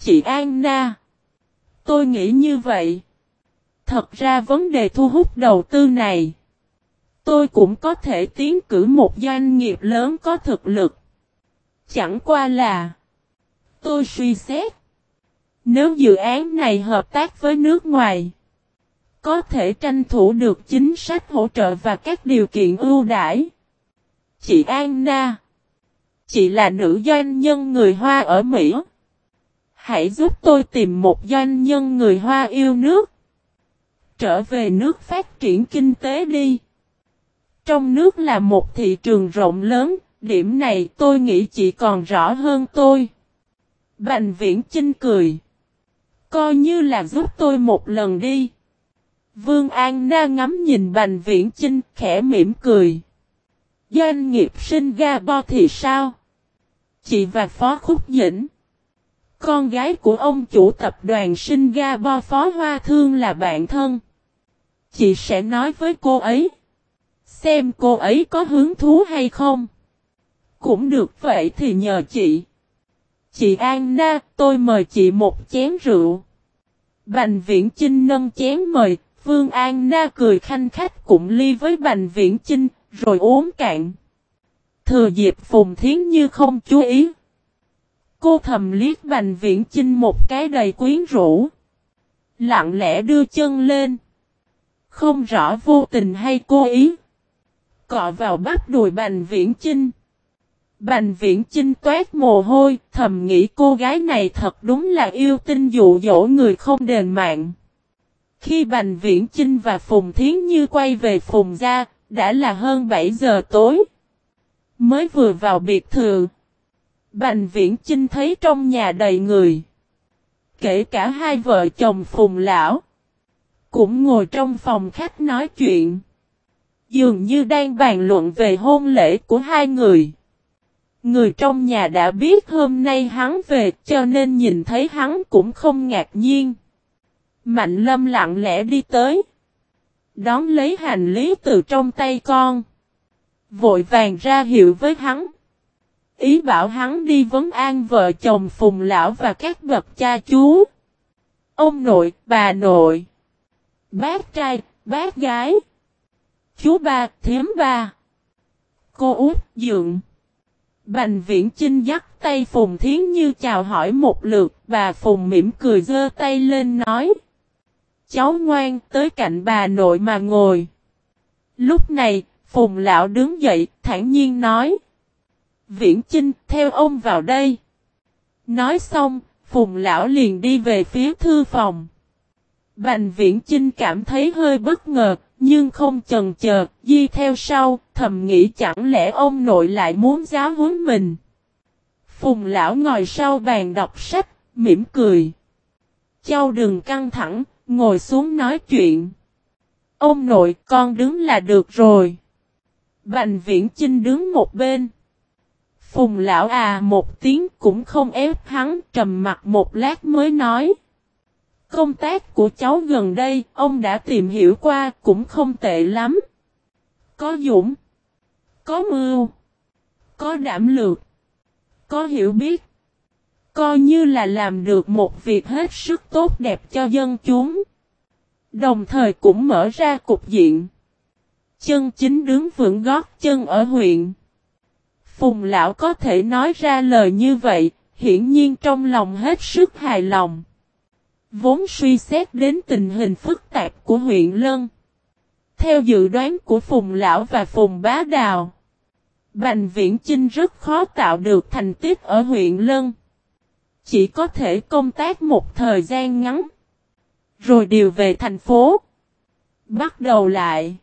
Chị Anna. Tôi nghĩ như vậy. Thật ra vấn đề thu hút đầu tư này. Tôi cũng có thể tiến cử một doanh nghiệp lớn có thực lực. Chẳng qua là. Tôi suy xét. Nếu dự án này hợp tác với nước ngoài. Có thể tranh thủ được chính sách hỗ trợ và các điều kiện ưu đãi. Chị Anna. Chị là nữ doanh nhân người Hoa ở Mỹ. Hãy giúp tôi tìm một doanh nhân người Hoa yêu nước. Trở về nước phát triển kinh tế đi. Trong nước là một thị trường rộng lớn, điểm này tôi nghĩ chị còn rõ hơn tôi. Bành viễn Chinh cười. Coi như là giúp tôi một lần đi. Vương An Na ngắm nhìn Bành Viễn Chinh khẽ mỉm cười. Doanh nghiệp Singapore thì sao? Chị và Phó Khúc Dĩnh. Con gái của ông chủ tập đoàn Singapore Phó Hoa Thương là bạn thân. Chị sẽ nói với cô ấy. Xem cô ấy có hứng thú hay không. Cũng được vậy thì nhờ chị. Chị Anna, tôi mời chị một chén rượu. Bành viễn Chinh nâng chén mời, Vương Anna cười khanh khách cũng ly với Bành viễn Chinh, rồi uống cạn. Thừa dịp Phùng Thiến Như không chú ý. Cô thầm liếc Bành Viễn Chinh một cái đầy quyến rũ. Lặng lẽ đưa chân lên. Không rõ vô tình hay cố ý. Cọ vào bắp đùi Bành Viễn Chinh. Bành Viễn Chinh toát mồ hôi, thầm nghĩ cô gái này thật đúng là yêu tinh dụ dỗ người không đền mạng. Khi Bành Viễn Chinh và Phùng Thiến Như quay về Phùng Gia, đã là hơn 7 giờ tối. Mới vừa vào biệt thự. Bành Viễn Chinh thấy trong nhà đầy người. Kể cả hai vợ chồng Phùng Lão. Cũng ngồi trong phòng khách nói chuyện. Dường như đang bàn luận về hôn lễ của hai người. Người trong nhà đã biết hôm nay hắn về, cho nên nhìn thấy hắn cũng không ngạc nhiên. Mạnh lâm lặng lẽ đi tới. Đón lấy hành lý từ trong tay con. Vội vàng ra hiệu với hắn. Ý bảo hắn đi vấn an vợ chồng phùng lão và các bậc cha chú. Ông nội, bà nội. Bác trai, bác gái. Chú ba, thiếm ba. Cô út, dượng. Bành viễn Trinh dắt tay Phùng Thiến Như chào hỏi một lượt, bà Phùng mỉm cười giơ tay lên nói. Cháu ngoan, tới cạnh bà nội mà ngồi. Lúc này, Phùng Lão đứng dậy, thản nhiên nói. Viễn Chinh, theo ông vào đây. Nói xong, Phùng Lão liền đi về phía thư phòng. Bành Viễn Chinh cảm thấy hơi bất ngờ, nhưng không chần chờ, di theo sau, thầm nghĩ chẳng lẽ ông nội lại muốn giáo huấn mình. Phùng Lão ngồi sau bàn đọc sách, mỉm cười. Châu đừng căng thẳng, ngồi xuống nói chuyện. Ông nội con đứng là được rồi. Bành viễn Chinh đứng một bên. Phùng lão à một tiếng cũng không ép hắn, trầm mặt một lát mới nói. Công tác của cháu gần đây, ông đã tìm hiểu qua, cũng không tệ lắm. Có dũng. Có mưu. Có đảm lược. Có hiểu biết. Coi như là làm được một việc hết sức tốt đẹp cho dân chúng. Đồng thời cũng mở ra cục diện. Chân chính đứng vững gót chân ở huyện. Phùng lão có thể nói ra lời như vậy, hiển nhiên trong lòng hết sức hài lòng. Vốn suy xét đến tình hình phức tạp của huyện Lân. Theo dự đoán của Phùng Lão và Phùng Bá Đào, Bành Viễn Chinh rất khó tạo được thành tích ở huyện Lân. Chỉ có thể công tác một thời gian ngắn, rồi điều về thành phố. Bắt đầu lại.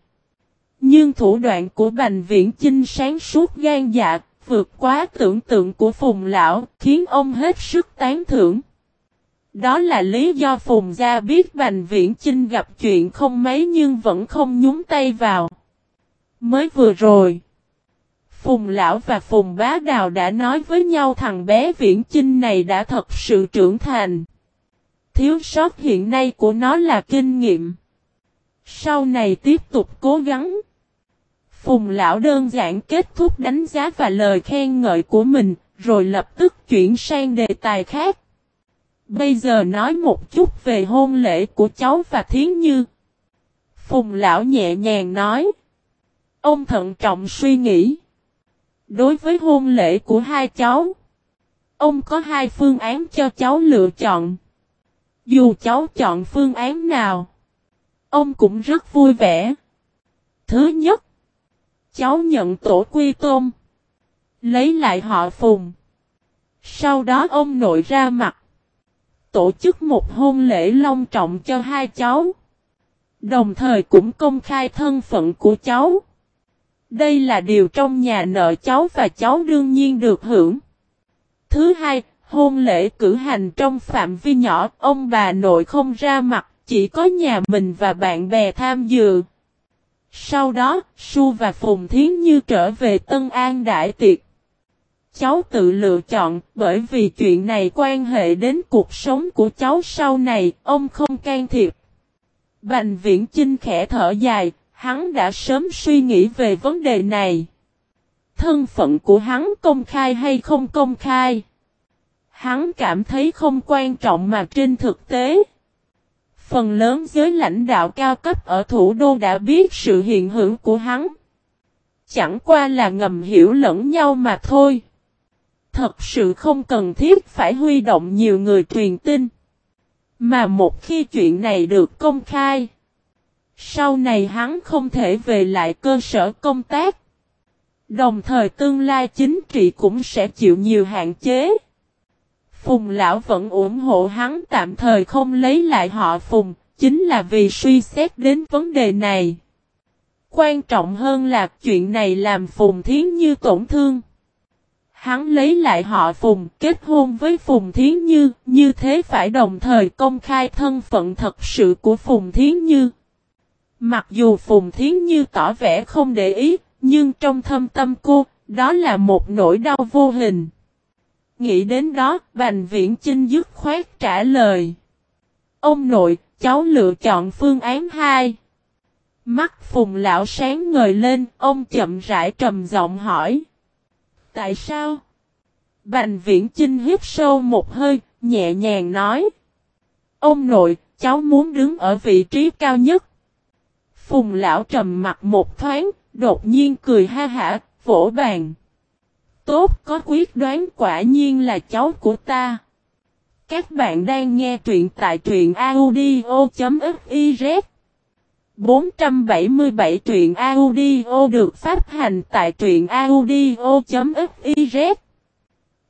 Nhưng thủ đoạn của Bành Viễn Chinh sáng suốt gan dạ, vượt quá tưởng tượng của Phùng Lão, khiến ông hết sức tán thưởng. Đó là lý do Phùng Gia biết Bành Viễn Chinh gặp chuyện không mấy nhưng vẫn không nhúng tay vào. Mới vừa rồi, Phùng Lão và Phùng Bá Đào đã nói với nhau thằng bé Viễn Chinh này đã thật sự trưởng thành. Thiếu sót hiện nay của nó là kinh nghiệm. Sau này tiếp tục cố gắng. Phùng lão đơn giản kết thúc đánh giá và lời khen ngợi của mình, rồi lập tức chuyển sang đề tài khác. Bây giờ nói một chút về hôn lễ của cháu và Thiến Như. Phùng lão nhẹ nhàng nói. Ông thận trọng suy nghĩ. Đối với hôn lễ của hai cháu, ông có hai phương án cho cháu lựa chọn. Dù cháu chọn phương án nào, ông cũng rất vui vẻ. Thứ nhất, cháu nhận tổ quy tôn, lấy lại họ phùng. Sau đó ông nội ra mặt, tổ chức một hôn lễ long trọng cho hai cháu. Đồng thời cũng công khai thân phận của cháu. Đây là điều trong nhà nợ cháu và cháu đương nhiên được hưởng. Thứ hai, hôn lễ cử hành trong phạm vi nhỏ, ông bà nội không ra mặt, chỉ có nhà mình và bạn bè tham dự. Sau đó, Su và Phùng Thiến Như trở về Tân An Đại Tiệc. Cháu tự lựa chọn, bởi vì chuyện này quan hệ đến cuộc sống của cháu sau này, ông không can thiệp. Bành viễn Chinh khẽ thở dài, hắn đã sớm suy nghĩ về vấn đề này. Thân phận của hắn công khai hay không công khai? Hắn cảm thấy không quan trọng mà trên thực tế. Phần lớn giới lãnh đạo cao cấp ở thủ đô đã biết sự hiện hữu của hắn. Chẳng qua là ngầm hiểu lẫn nhau mà thôi. Thật sự không cần thiết phải huy động nhiều người truyền tin. Mà một khi chuyện này được công khai. Sau này hắn không thể về lại cơ sở công tác. Đồng thời tương lai chính trị cũng sẽ chịu nhiều hạn chế. Phùng lão vẫn ủng hộ hắn tạm thời không lấy lại họ Phùng, chính là vì suy xét đến vấn đề này. Quan trọng hơn là chuyện này làm Phùng Thiến Như tổn thương. Hắn lấy lại họ Phùng, kết hôn với Phùng Thiến Như, như thế phải đồng thời công khai thân phận thật sự của Phùng Thiến Như. Mặc dù Phùng Thiến Như tỏ vẻ không để ý, nhưng trong thâm tâm cô, đó là một nỗi đau vô hình. Nghĩ đến đó, Bành Viễn Chinh dứt khoát trả lời. Ông nội, cháu lựa chọn phương án 2. Mắt Phùng lão sáng ngời lên, ông chậm rãi trầm giọng hỏi. Tại sao? Bành Viễn Chinh hít sâu một hơi, nhẹ nhàng nói. Ông nội, cháu muốn đứng ở vị trí cao nhất. Phùng lão trầm mặt một thoáng, đột nhiên cười ha hả, vỗ bàn. Tốt có quyết đoán quả nhiên là cháu của ta. Các bạn đang nghe truyện tại truyện audio.fiz 477 truyện audio được phát hành tại truyện audio.fiz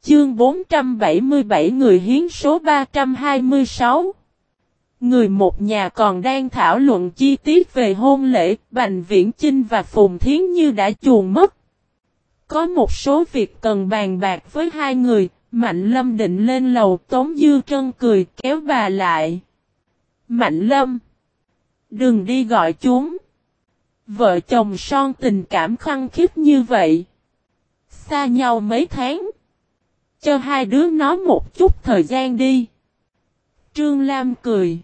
Chương 477 người hiến số 326 Người một nhà còn đang thảo luận chi tiết về hôn lễ, Bành Viễn Chinh và Phùng Thiến Như đã chuồn mất. Có một số việc cần bàn bạc với hai người, Mạnh Lâm định lên lầu Tống Dư Trân cười kéo bà lại. Mạnh Lâm! Đừng đi gọi chúng! Vợ chồng son tình cảm khăng khít như vậy. Xa nhau mấy tháng. Cho hai đứa nó một chút thời gian đi. Trương Lam cười.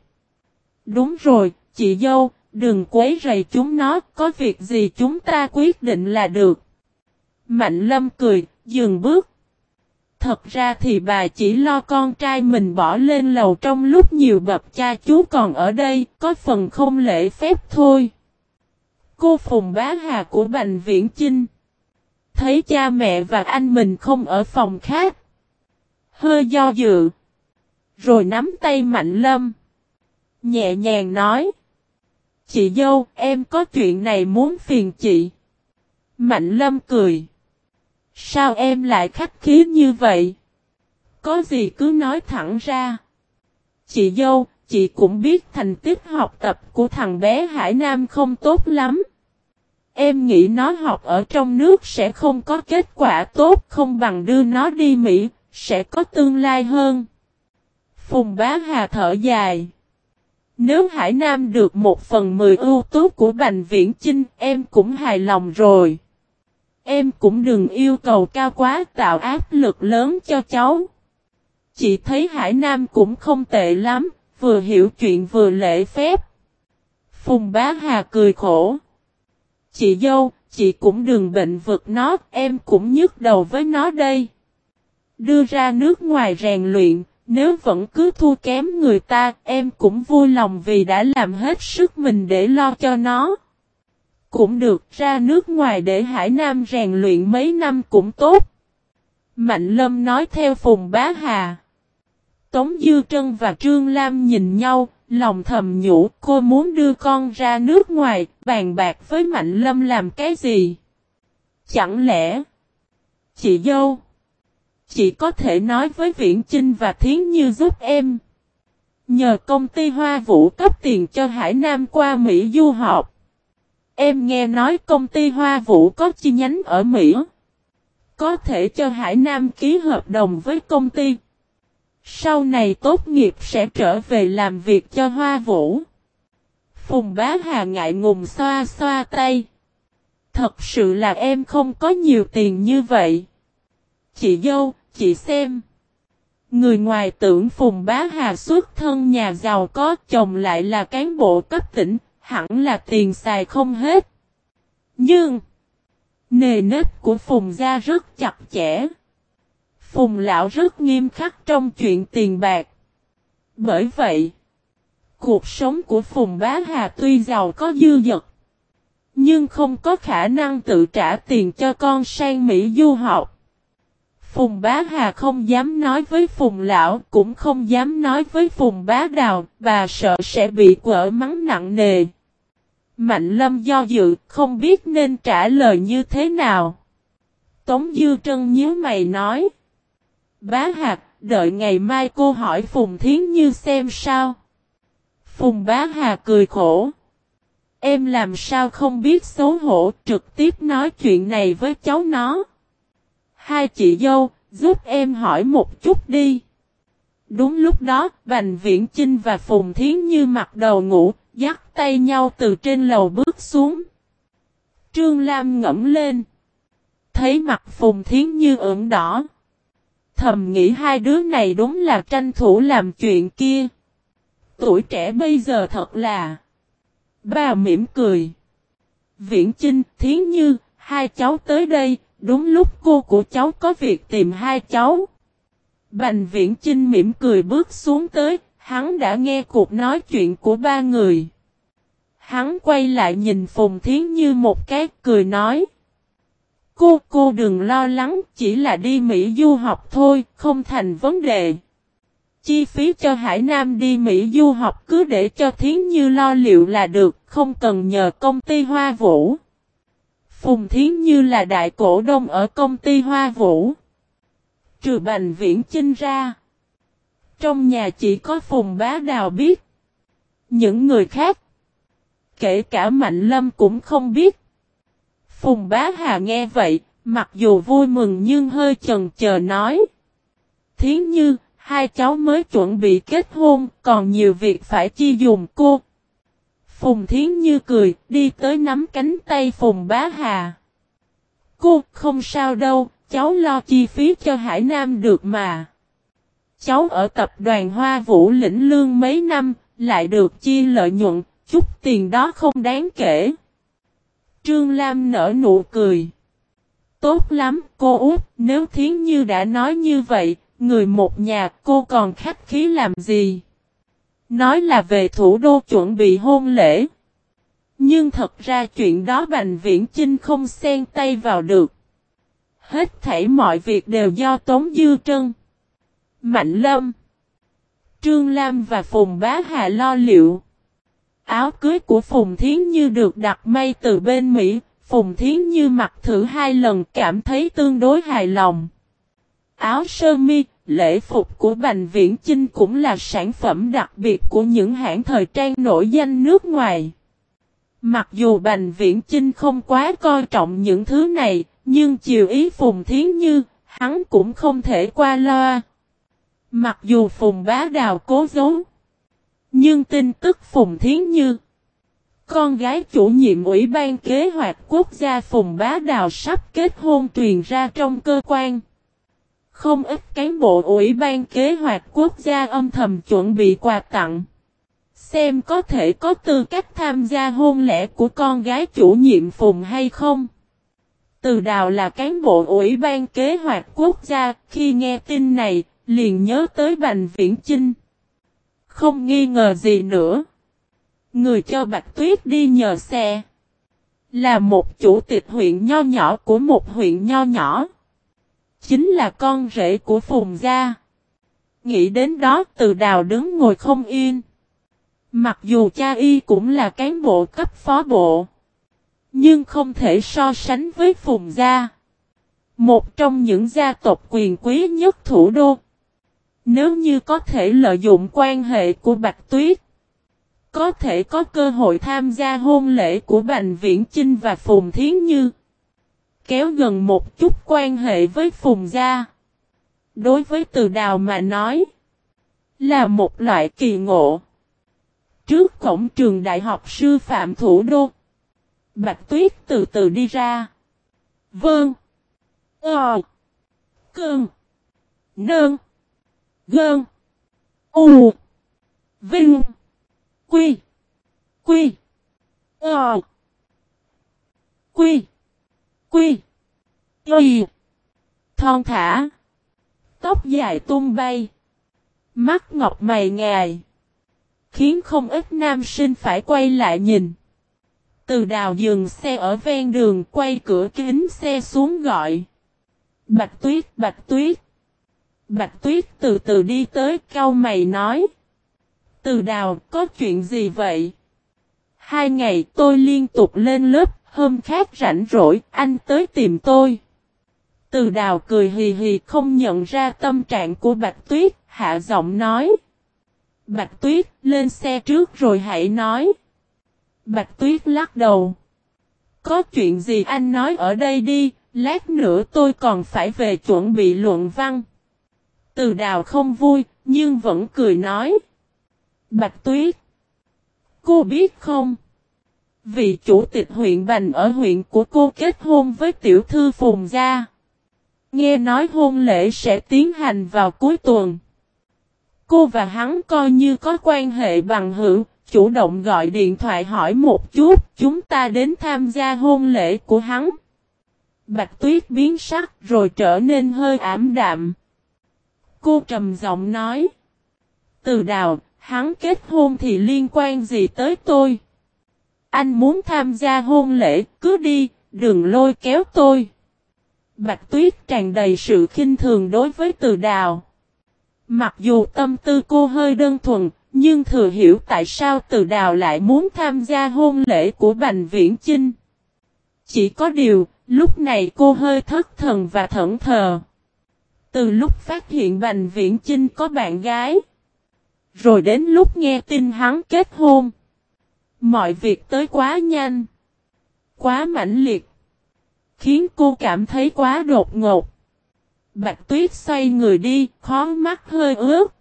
Đúng rồi, chị dâu, đừng quấy rầy chúng nó, có việc gì chúng ta quyết định là được. Mạnh lâm cười, dừng bước. Thật ra thì bà chỉ lo con trai mình bỏ lên lầu trong lúc nhiều bậc cha chú còn ở đây, có phần không lễ phép thôi. Cô Phùng Bá Hà của Bành Viễn Chinh. Thấy cha mẹ và anh mình không ở phòng khác. Hơi do dự. Rồi nắm tay Mạnh Lâm. Nhẹ nhàng nói. Chị dâu, em có chuyện này muốn phiền chị. Mạnh Lâm cười. Sao em lại khách khí như vậy? Có gì cứ nói thẳng ra. Chị dâu, chị cũng biết thành tích học tập của thằng bé Hải Nam không tốt lắm. Em nghĩ nó học ở trong nước sẽ không có kết quả tốt không bằng đưa nó đi Mỹ, sẽ có tương lai hơn. Phùng bá hà thở dài. Nếu Hải Nam được một phần mười ưu tú của Bành Viễn Chinh em cũng hài lòng rồi. Em cũng đừng yêu cầu cao quá tạo áp lực lớn cho cháu. Chị thấy Hải Nam cũng không tệ lắm, vừa hiểu chuyện vừa lễ phép. Phùng Bá Hà cười khổ. Chị dâu, chị cũng đừng bệnh vực nó, em cũng nhức đầu với nó đây. Đưa ra nước ngoài rèn luyện, nếu vẫn cứ thua kém người ta, em cũng vui lòng vì đã làm hết sức mình để lo cho nó. Cũng được ra nước ngoài để Hải Nam rèn luyện mấy năm cũng tốt. Mạnh Lâm nói theo Phùng Bá Hà. Tống Dư Trân và Trương Lam nhìn nhau, lòng thầm nhủ cô muốn đưa con ra nước ngoài, bàn bạc với Mạnh Lâm làm cái gì? Chẳng lẽ chị dâu? Chị có thể nói với Viễn Chinh và Thiến Như giúp em. Nhờ công ty Hoa Vũ cấp tiền cho Hải Nam qua Mỹ du học. Em nghe nói công ty Hoa Vũ có chi nhánh ở Mỹ. Có thể cho Hải Nam ký hợp đồng với công ty. Sau này tốt nghiệp sẽ trở về làm việc cho Hoa Vũ. Phùng Bá Hà ngại ngùng xoa xoa tay. Thật sự là em không có nhiều tiền như vậy. Chị dâu, chị xem. Người ngoài tưởng Phùng Bá Hà xuất thân nhà giàu có chồng lại là cán bộ cấp tỉnh, hẳn là tiền xài không hết. Nhưng, nề nếp của Phùng gia rất chặt chẽ. Phùng lão rất nghiêm khắc trong chuyện tiền bạc. Bởi vậy, cuộc sống của Phùng Bá Hà tuy giàu có dư dật, nhưng không có khả năng tự trả tiền cho con sang Mỹ du học. Phùng Bá Hà không dám nói với Phùng Lão, cũng không dám nói với Phùng Bá Đào, bà sợ sẽ bị quở mắng nặng nề. Mạnh Lâm do dự, không biết nên trả lời như thế nào. Tống Dư Trân nhớ mày nói. Bá Hạc, đợi ngày mai cô hỏi Phùng Thiến Như xem sao. Phùng Bá Hà cười khổ. Em làm sao không biết xấu hổ trực tiếp nói chuyện này với cháu nó. Hai chị dâu, giúp em hỏi một chút đi. Đúng lúc đó, Bành Viễn Chinh và Phùng Thiến Như mặc đầu ngủ, dắt tay nhau từ trên lầu bước xuống. Trương Lam ngẫm lên. Thấy mặt Phùng Thiến Như ửng đỏ. Thầm nghĩ hai đứa này đúng là tranh thủ làm chuyện kia. Tuổi trẻ bây giờ thật là... Bà mỉm cười. Viễn Chinh, Thiến Như, hai cháu tới đây, đúng lúc cô của cháu có việc tìm hai cháu. Bành Viễn Chinh mỉm cười bước xuống tới, hắn đã nghe cuộc nói chuyện của ba người. Hắn quay lại nhìn Phùng Thiến Như một cái cười nói. Cô, cô đừng lo lắng, chỉ là đi Mỹ du học thôi, không thành vấn đề. Chi phí cho Hải Nam đi Mỹ du học cứ để cho Thiến Như lo liệu là được, không cần nhờ công ty Hoa Vũ. Phùng Thiến Như là đại cổ đông ở công ty Hoa Vũ. Trừ Bành Viễn Chinh ra. Trong nhà chỉ có Phùng Bá Đào biết. Những người khác, kể cả Mạnh Lâm cũng không biết. Phùng Bá Hà nghe vậy, mặc dù vui mừng nhưng hơi chần chờ nói. Thiến Như, hai cháu mới chuẩn bị kết hôn, còn nhiều việc phải chi dùng cô. Phùng Thiến Như cười, đi tới nắm cánh tay Phùng Bá Hà. Cô, không sao đâu, cháu lo chi phí cho Hải Nam được mà. Cháu ở tập đoàn Hoa Vũ lĩnh lương mấy năm, lại được chia lợi nhuận, chút tiền đó không đáng kể. Trương Lam nở nụ cười. Tốt lắm, cô út, nếu Thiến Như đã nói như vậy, người một nhà cô còn khách khí làm gì? Nói là về thủ đô chuẩn bị hôn lễ. Nhưng thật ra chuyện đó Bành Viễn Chinh không xen tay vào được. Hết thảy mọi việc đều do Tống Dư Trân, Mạnh Lâm, Trương Lam và Phùng Bá Hà lo liệu. Áo cưới của Phùng Thiến Như được đặt may từ bên Mỹ, Phùng Thiến Như mặc thử hai lần cảm thấy tương đối hài lòng. Áo sơ mi, lễ phục của Bành Viễn Chinh cũng là sản phẩm đặc biệt của những hãng thời trang nổi danh nước ngoài. Mặc dù Bành Viễn Chinh không quá coi trọng những thứ này, nhưng chiều ý Phùng Thiến Như, hắn cũng không thể qua loa. Mặc dù Phùng Bá Đào cố giấu, nhưng tin tức Phùng Thiến Như, con gái chủ nhiệm Ủy ban Kế hoạch Quốc gia Phùng Bá Đào sắp kết hôn truyền ra trong cơ quan. Không ít cán bộ Ủy ban Kế hoạch Quốc gia âm thầm chuẩn bị quà tặng. Xem có thể có tư cách tham gia hôn lễ của con gái chủ nhiệm Phùng hay không. Từ đào là cán bộ Ủy ban Kế hoạch Quốc gia, khi nghe tin này, liền nhớ tới Bành Viễn Chinh. Không nghi ngờ gì nữa. Người cho Bạch Tuyết đi nhờ xe. Là một chủ tịch huyện nho nhỏ của một huyện nho nhỏ. Chính là con rể của Phùng Gia. Nghĩ đến đó, từ đào đứng ngồi không yên. Mặc dù cha y cũng là cán bộ cấp phó bộ. Nhưng không thể so sánh với Phùng Gia. Một trong những gia tộc quyền quý nhất thủ đô. Nếu như có thể lợi dụng quan hệ của Bạch Tuyết. Có thể có cơ hội tham gia hôn lễ của Bành Viễn Chinh và Phùng Thiến Như. Kéo gần một chút quan hệ với Phùng Gia. Đối với từ đào mà nói. Là một loại kỳ ngộ. Trước cổng trường đại học sư phạm thủ đô. Bạch Tuyết từ từ đi ra. Vâng. Ờ. Cơn. Nơn. Gơn. U. Vinh. Quy. Quy. Ờ. Quy. Quy. Y. Thon thả. Tóc dài tung bay. Mắt ngọc mày ngài. Khiến không ít nam sinh phải quay lại nhìn. Từ đào dừng xe ở ven đường quay cửa kính xe xuống gọi. Bạch tuyết, bạch tuyết. Bạch tuyết từ từ đi tới cau mày nói. Từ đào có chuyện gì vậy? Hai ngày tôi liên tục lên lớp, hôm khác rảnh rỗi, anh tới tìm tôi. Từ đào cười hì hì không nhận ra tâm trạng của Bạch Tuyết, hạ giọng nói. Bạch Tuyết, lên xe trước rồi hãy nói. Bạch Tuyết lắc đầu. Có chuyện gì anh nói ở đây đi, lát nữa tôi còn phải về chuẩn bị luận văn. Từ đào không vui, nhưng vẫn cười nói. Bạch Tuyết. Cô biết không? Vị chủ tịch huyện Bành ở huyện của cô kết hôn với tiểu thư Phùng Gia. Nghe nói hôn lễ sẽ tiến hành vào cuối tuần. Cô và hắn coi như có quan hệ bằng hữu, chủ động gọi điện thoại hỏi một chút, chúng ta đến tham gia hôn lễ của hắn. Bạch tuyết biến sắc rồi trở nên hơi ảm đạm. Cô trầm giọng nói. Từ đào, hắn kết hôn thì liên quan gì tới tôi? Anh muốn tham gia hôn lễ, cứ đi, đừng lôi kéo tôi. Bạch tuyết tràn đầy sự khinh thường đối với từ đào. Mặc dù tâm tư cô hơi đơn thuần, nhưng thừa hiểu tại sao từ đào lại muốn tham gia hôn lễ của Bành Viễn Chinh. Chỉ có điều, lúc này cô hơi thất thần và thẫn thờ. Từ lúc phát hiện Bành Viễn Chinh có bạn gái. Rồi đến lúc nghe tin hắn kết hôn. Mọi việc tới quá nhanh. Quá mãnh liệt. Khiến cô cảm thấy quá đột ngột. Bạch tuyết xoay người đi, khó mắt hơi ướt.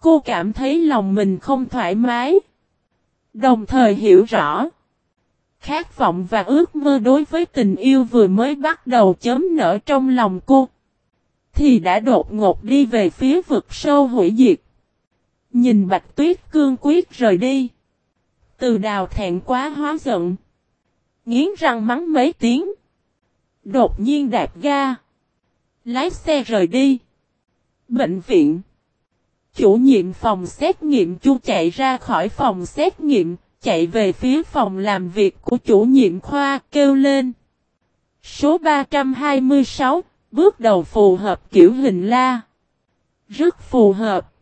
Cô cảm thấy lòng mình không thoải mái. Đồng thời hiểu rõ. Khát vọng và ước mơ đối với tình yêu vừa mới bắt đầu chấm nở trong lòng cô. Thì đã đột ngột đi về phía vực sâu hủy diệt. Nhìn bạch tuyết cương quyết rời đi. Từ đào thẹn quá hóa giận. Nghiến răng mắng mấy tiếng. Đột nhiên đạp ga. Lái xe rời đi. Bệnh viện. Chủ nhiệm phòng xét nghiệm chu chạy ra khỏi phòng xét nghiệm, chạy về phía phòng làm việc của chủ nhiệm khoa kêu lên. Số 326, bước đầu phù hợp kiểu hình la. Rất phù hợp.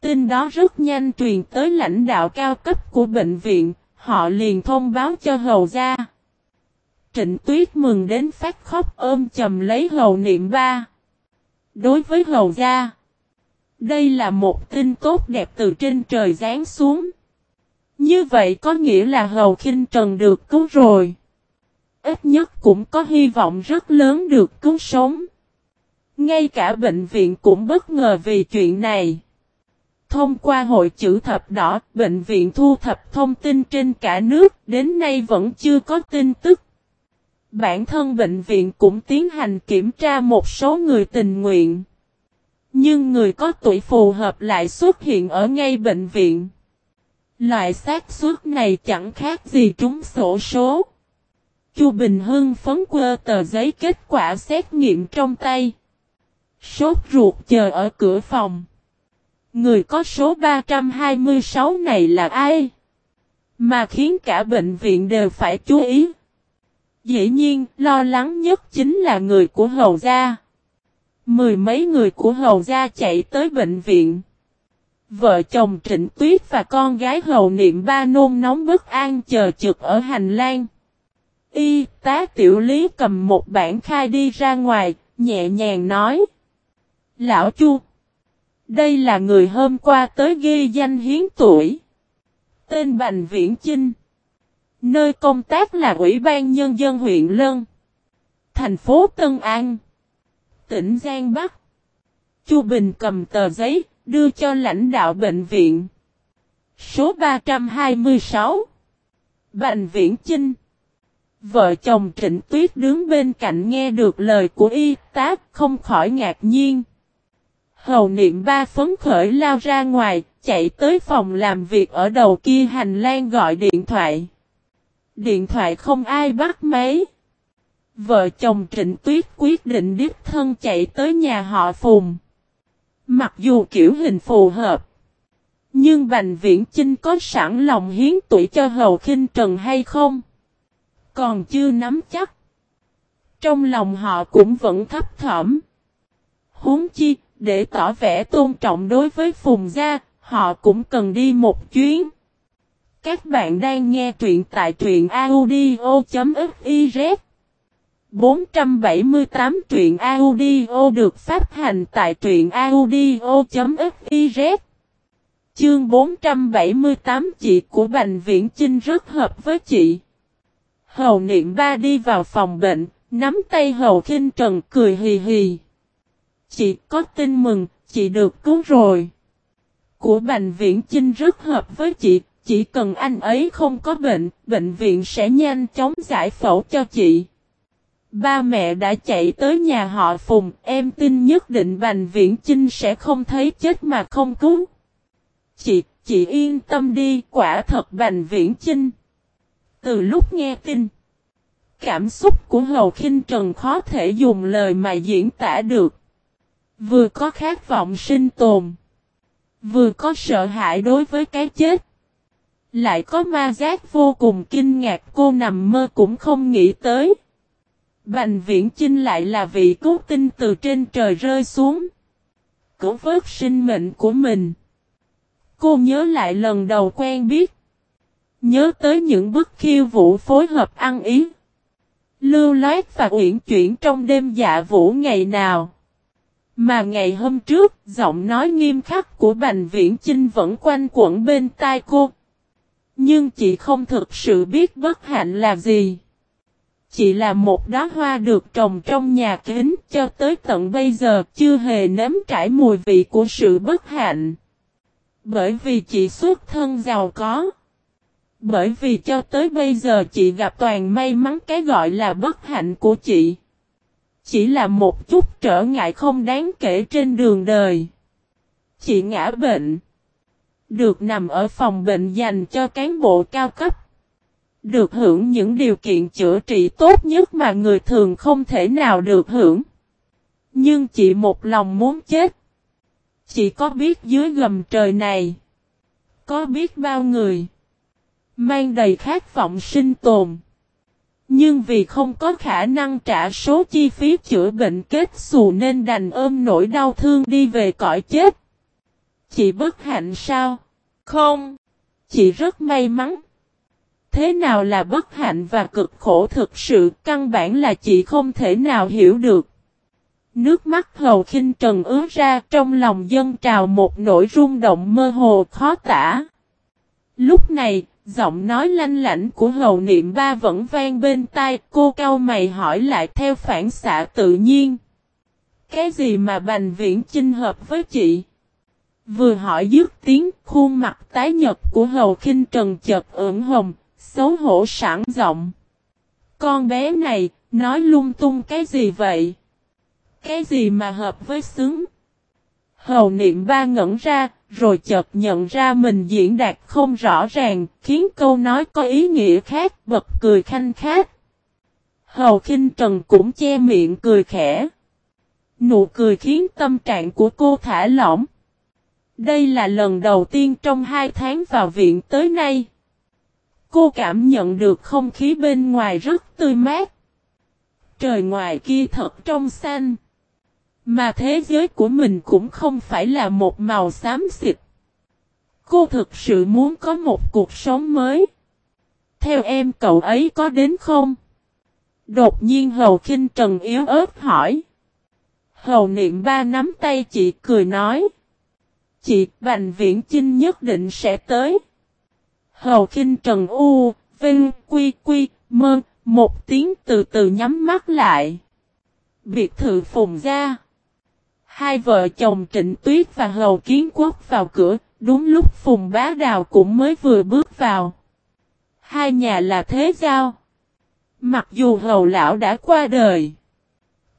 Tin đó rất nhanh truyền tới lãnh đạo cao cấp của bệnh viện, họ liền thông báo cho hầu gia. Trịnh Tuyết mừng đến phát khóc ôm chầm lấy hầu niệm ba. Đối với hầu gia, đây là một tin tốt đẹp từ trên trời giáng xuống. Như vậy có nghĩa là hầu khinh trần được cứu rồi. Ít nhất cũng có hy vọng rất lớn được cứu sống. Ngay cả bệnh viện cũng bất ngờ vì chuyện này. Thông qua hội chữ thập đỏ, bệnh viện thu thập thông tin trên cả nước, đến nay vẫn chưa có tin tức. Bản thân bệnh viện cũng tiến hành kiểm tra một số người tình nguyện. Nhưng người có tuổi phù hợp lại xuất hiện ở ngay bệnh viện. Loại xác suất này chẳng khác gì trúng sổ số. Chu Bình Hưng phấn quơ tờ giấy kết quả xét nghiệm trong tay. Sốt ruột chờ ở cửa phòng. Người có số 326 này là ai? Mà khiến cả bệnh viện đều phải chú ý. Dĩ nhiên, lo lắng nhất chính là người của hầu gia. Mười mấy người của hầu gia chạy tới bệnh viện. Vợ chồng Trịnh Tuyết và con gái hầu niệm ba nôn nóng bất an chờ trực ở hành lang. Y tá tiểu lý cầm một bản khai đi ra ngoài, nhẹ nhàng nói. Lão Chu, đây là người hôm qua tới ghi danh hiến tuổi. Tên Bành Viễn Chinh. Nơi công tác là Ủy ban Nhân dân huyện Lân. Thành phố Tân An. Tỉnh Giang Bắc. Chu Bình cầm tờ giấy, đưa cho lãnh đạo bệnh viện. Số 326. Bành Viễn Chinh. Vợ chồng Trịnh Tuyết đứng bên cạnh nghe được lời của y tá không khỏi ngạc nhiên. Hầu niệm ba phấn khởi lao ra ngoài, chạy tới phòng làm việc ở đầu kia hành lang gọi điện thoại. Điện thoại không ai bắt máy. Vợ chồng Trịnh Tuyết quyết định đích thân chạy tới nhà họ Phùng. Mặc dù kiểu hình phù hợp. Nhưng Bành Viễn Chinh có sẵn lòng hiến tuổi cho Hầu khinh Trần hay không? Còn chưa nắm chắc. Trong lòng họ cũng vẫn thấp thỏm. Huống chi, để tỏ vẻ tôn trọng đối với Phùng Gia, họ cũng cần đi một chuyến. Các bạn đang nghe truyện tại truyện audio.fiz 478 truyện audio được phát hành tại truyện audio.fiz Chương 478 chị của Bành Viễn Chinh rất hợp với chị. Hầu niệm ba đi vào phòng bệnh, nắm tay Hầu khinh Trần cười hì hì. Chị có tin mừng, chị được cứu rồi. Của Bành Viễn Chinh rất hợp với chị, chỉ cần anh ấy không có bệnh, bệnh viện sẽ nhanh chóng giải phẫu cho chị. Ba mẹ đã chạy tới nhà họ Phùng, em tin nhất định Bành Viễn Chinh sẽ không thấy chết mà không cứu. Chị, chị yên tâm đi, quả thật Bành Viễn Chinh. Từ lúc nghe tin, cảm xúc của Hầu khinh Trần khó thể dùng lời mà diễn tả được. Vừa có khát vọng sinh tồn. Vừa có sợ hãi đối với cái chết. Lại có ma giác vô cùng kinh ngạc cô nằm mơ cũng không nghĩ tới. Bành viễn chinh lại là vị cứu tinh từ trên trời rơi xuống. Cứu vớt sinh mệnh của mình. Cô nhớ lại lần đầu quen biết. Nhớ tới những bức khiêu vũ phối hợp ăn ý. Lưu loát và uyển chuyển trong đêm dạ vũ ngày nào. Mà ngày hôm trước, giọng nói nghiêm khắc của Bành Viễn Chinh vẫn quanh quẩn bên tai cô. Nhưng chị không thực sự biết bất hạnh là gì. Chị là một đóa hoa được trồng trong nhà kính cho tới tận bây giờ chưa hề nếm trải mùi vị của sự bất hạnh. Bởi vì chị xuất thân giàu có. Bởi vì cho tới bây giờ chị gặp toàn may mắn cái gọi là bất hạnh của chị. Chỉ là một chút trở ngại không đáng kể trên đường đời. Chị ngã bệnh. Được nằm ở phòng bệnh dành cho cán bộ cao cấp. Được hưởng những điều kiện chữa trị tốt nhất mà người thường không thể nào được hưởng. Nhưng chị một lòng muốn chết. Chị có biết dưới gầm trời này. Có biết bao người. Mang đầy khát vọng sinh tồn. Nhưng vì không có khả năng trả số chi phí chữa bệnh kết xù nên đành ôm nỗi đau thương đi về cõi chết. Chị bất hạnh sao? Không. Chị rất may mắn. Thế nào là bất hạnh và cực khổ thực sự căn bản là chị không thể nào hiểu được. Nước mắt hầu khinh trần ứa ra trong lòng dân trào một nỗi rung động mơ hồ khó tả. Lúc này, Giọng nói lanh lảnh của hầu niệm ba vẫn vang bên tai cô cao mày hỏi lại theo phản xạ tự nhiên. Cái gì mà bành viễn chinh hợp với chị? Vừa hỏi dứt tiếng khuôn mặt tái nhật của hầu khinh trần chợt ửng hồng, xấu hổ sẵn giọng. Con bé này, nói lung tung cái gì vậy? Cái gì mà hợp với xứng? Hầu niệm ba ngẩn ra, rồi chợt nhận ra mình diễn đạt không rõ ràng, khiến câu nói có ý nghĩa khác, bật cười khanh khát. Hầu khinh Trần cũng che miệng cười khẽ. Nụ cười khiến tâm trạng của cô thả lỏng. Đây là lần đầu tiên trong hai tháng vào viện tới nay. Cô cảm nhận được không khí bên ngoài rất tươi mát. Trời ngoài kia thật trong xanh. Mà thế giới của mình cũng không phải là một màu xám xịt. Cô thực sự muốn có một cuộc sống mới. Theo em cậu ấy có đến không? Đột nhiên Hầu Kinh Trần yếu ớt hỏi. Hầu niệm ba nắm tay chị cười nói. Chị Bành Viễn Chinh nhất định sẽ tới. Hầu Kinh Trần U, Vinh, Quy, Quy, Mơ, một tiếng từ từ nhắm mắt lại. Biệt thự phùng ra. Hai vợ chồng Trịnh Tuyết và Hầu Kiến Quốc vào cửa, đúng lúc Phùng Bá Đào cũng mới vừa bước vào. Hai nhà là thế giao. Mặc dù Hầu Lão đã qua đời.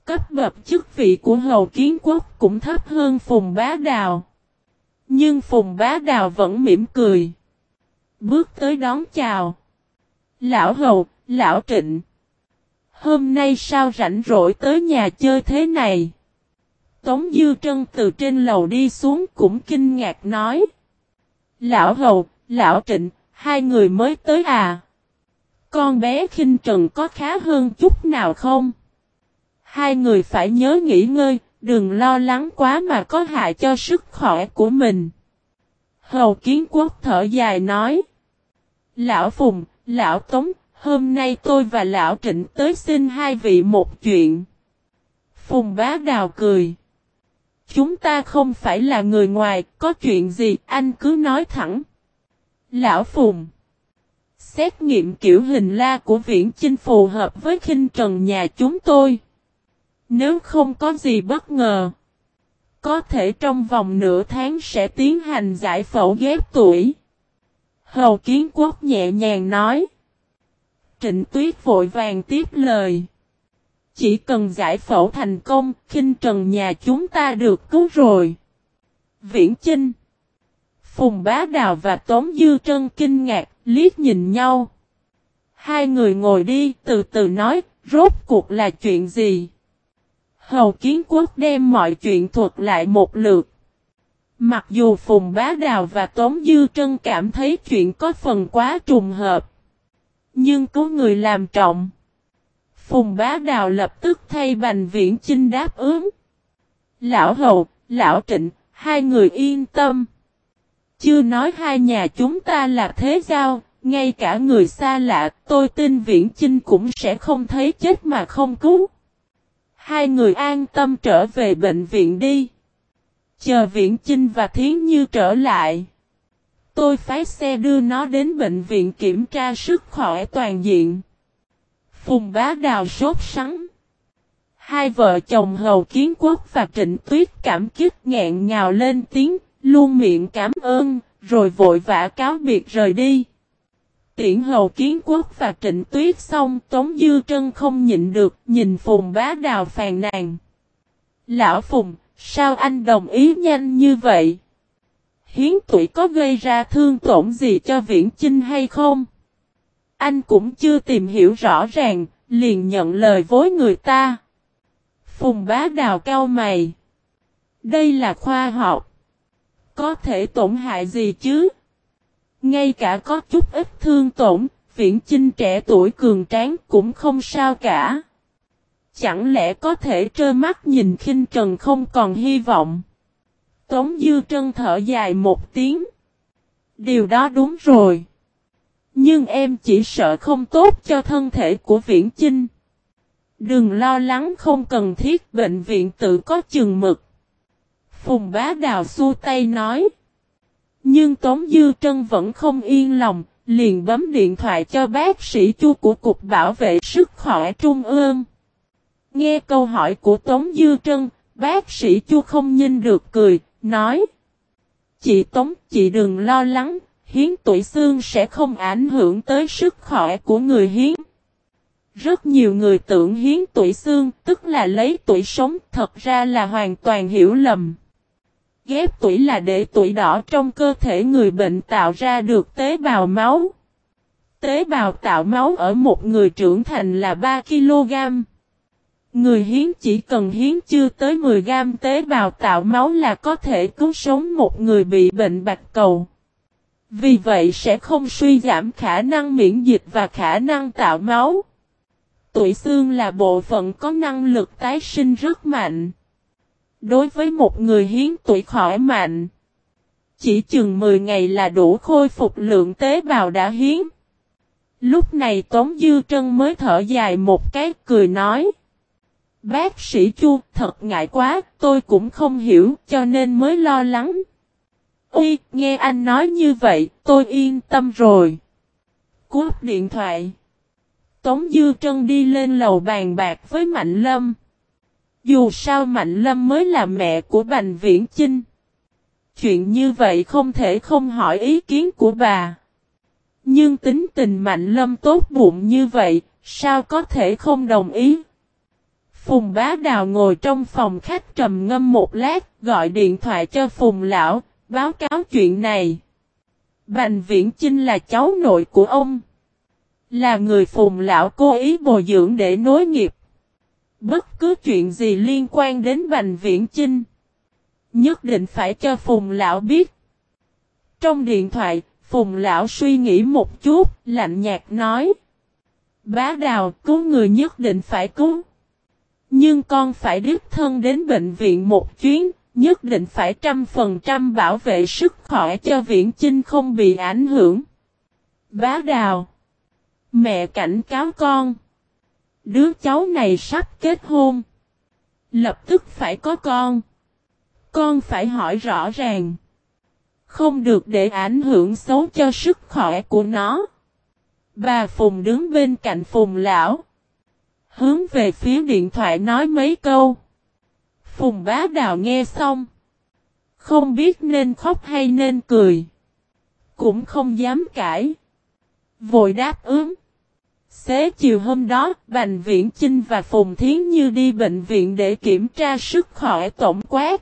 Cấp bậc chức vị của Hầu Kiến Quốc cũng thấp hơn Phùng Bá Đào. Nhưng Phùng Bá Đào vẫn mỉm cười. Bước tới đón chào. Lão Hầu, Lão Trịnh. Hôm nay sao rảnh rỗi tới nhà chơi thế này? Tống Dư Trân từ trên lầu đi xuống cũng kinh ngạc nói. Lão Hầu, Lão Trịnh, hai người mới tới à? Con bé khinh trần có khá hơn chút nào không? Hai người phải nhớ nghỉ ngơi, đừng lo lắng quá mà có hại cho sức khỏe của mình. Hầu kiến quốc thở dài nói. Lão Phùng, Lão Tống, hôm nay tôi và Lão Trịnh tới xin hai vị một chuyện. Phùng bá đào cười. Chúng ta không phải là người ngoài, có chuyện gì anh cứ nói thẳng. Lão Phùng Xét nghiệm kiểu hình la của viễn chinh phù hợp với khinh trần nhà chúng tôi. Nếu không có gì bất ngờ, có thể trong vòng nửa tháng sẽ tiến hành giải phẫu ghép tuổi. Hầu Kiến Quốc nhẹ nhàng nói. Trịnh Tuyết vội vàng tiếp lời. Chỉ cần giải phẫu thành công, khinh trần nhà chúng ta được cứu rồi. Viễn Chinh Phùng Bá Đào và Tống Dư Trân kinh ngạc, liếc nhìn nhau. Hai người ngồi đi, từ từ nói, rốt cuộc là chuyện gì? Hầu Kiến Quốc đem mọi chuyện thuật lại một lượt. Mặc dù Phùng Bá Đào và Tống Dư Trân cảm thấy chuyện có phần quá trùng hợp. Nhưng có người làm trọng. Phùng Bá Đào lập tức thay Bành Viễn Chinh đáp ứng. Lão Hầu, Lão Trịnh, hai người yên tâm. Chưa nói hai nhà chúng ta là thế giao, ngay cả người xa lạ, tôi tin Viễn Chinh cũng sẽ không thấy chết mà không cứu. Hai người an tâm trở về bệnh viện đi. Chờ Viễn Chinh và Thiến Như trở lại. Tôi phái xe đưa nó đến bệnh viện kiểm tra sức khỏe toàn diện. Phùng bá đào sốt sắng. Hai vợ chồng Hầu Kiến Quốc và Trịnh Tuyết cảm kích ngẹn ngào lên tiếng, luôn miệng cảm ơn, rồi vội vã cáo biệt rời đi. Tiễn Hầu Kiến Quốc và Trịnh Tuyết xong Tống Dư Trân không nhịn được, nhìn Phùng bá đào phàn nàn. Lão Phùng, sao anh đồng ý nhanh như vậy? Hiến tuổi có gây ra thương tổn gì cho Viễn Chinh hay không? Anh cũng chưa tìm hiểu rõ ràng, liền nhận lời với người ta. Phùng bá đào cao mày. Đây là khoa học. Có thể tổn hại gì chứ? Ngay cả có chút ít thương tổn, viễn chinh trẻ tuổi cường tráng cũng không sao cả. Chẳng lẽ có thể trơ mắt nhìn khinh trần không còn hy vọng? Tống Dư Trân thở dài một tiếng. Điều đó đúng rồi. Nhưng em chỉ sợ không tốt cho thân thể của Viễn Chinh. Đừng lo lắng không cần thiết bệnh viện tự có chừng mực. Phùng bá đào xu tay nói. Nhưng Tống Dư Trân vẫn không yên lòng, liền bấm điện thoại cho bác sĩ chu của Cục Bảo vệ Sức khỏe Trung ương. Nghe câu hỏi của Tống Dư Trân, bác sĩ chu không nhìn được cười, nói. Chị Tống, chị đừng lo lắng, hiến tuổi xương sẽ không ảnh hưởng tới sức khỏe của người hiến. Rất nhiều người tưởng hiến tuổi xương, tức là lấy tuổi sống, thật ra là hoàn toàn hiểu lầm. Ghép tuổi là để tuổi đỏ trong cơ thể người bệnh tạo ra được tế bào máu. Tế bào tạo máu ở một người trưởng thành là 3 kg. Người hiến chỉ cần hiến chưa tới 10 gam tế bào tạo máu là có thể cứu sống một người bị bệnh bạch cầu. Vì vậy sẽ không suy giảm khả năng miễn dịch và khả năng tạo máu. Tuổi xương là bộ phận có năng lực tái sinh rất mạnh. Đối với một người hiến tuổi khỏi mạnh, chỉ chừng 10 ngày là đủ khôi phục lượng tế bào đã hiến. Lúc này Tống Dư Trân mới thở dài một cái cười nói. Bác sĩ Chu thật ngại quá, tôi cũng không hiểu cho nên mới lo lắng. Ui, nghe anh nói như vậy, tôi yên tâm rồi. Cúp điện thoại. Tống Dư Trân đi lên lầu bàn bạc với Mạnh Lâm. Dù sao Mạnh Lâm mới là mẹ của Bành Viễn Chinh. Chuyện như vậy không thể không hỏi ý kiến của bà. Nhưng tính tình Mạnh Lâm tốt bụng như vậy, sao có thể không đồng ý? Phùng Bá Đào ngồi trong phòng khách trầm ngâm một lát, gọi điện thoại cho Phùng Lão, báo cáo chuyện này. Bành Viễn Chinh là cháu nội của ông. Là người Phùng Lão cố ý bồi dưỡng để nối nghiệp. Bất cứ chuyện gì liên quan đến Bành Viễn Chinh. Nhất định phải cho Phùng Lão biết. Trong điện thoại, Phùng Lão suy nghĩ một chút, lạnh nhạt nói. Bá Đào cứu người nhất định phải cứu. Nhưng con phải đích thân đến bệnh viện một chuyến, nhất định phải trăm phần trăm bảo vệ sức khỏe cho Viễn Chinh không bị ảnh hưởng. Bá Đào Mẹ cảnh cáo con. Đứa cháu này sắp kết hôn. Lập tức phải có con. Con phải hỏi rõ ràng. Không được để ảnh hưởng xấu cho sức khỏe của nó. Bà Phùng đứng bên cạnh Phùng lão. Hướng về phía điện thoại nói mấy câu. Phùng bá đào nghe xong. Không biết nên khóc hay nên cười. Cũng không dám cãi. Vội đáp ứng. Xế chiều hôm đó, Bành Viễn Chinh và Phùng Thiến Như đi bệnh viện để kiểm tra sức khỏe tổng quát.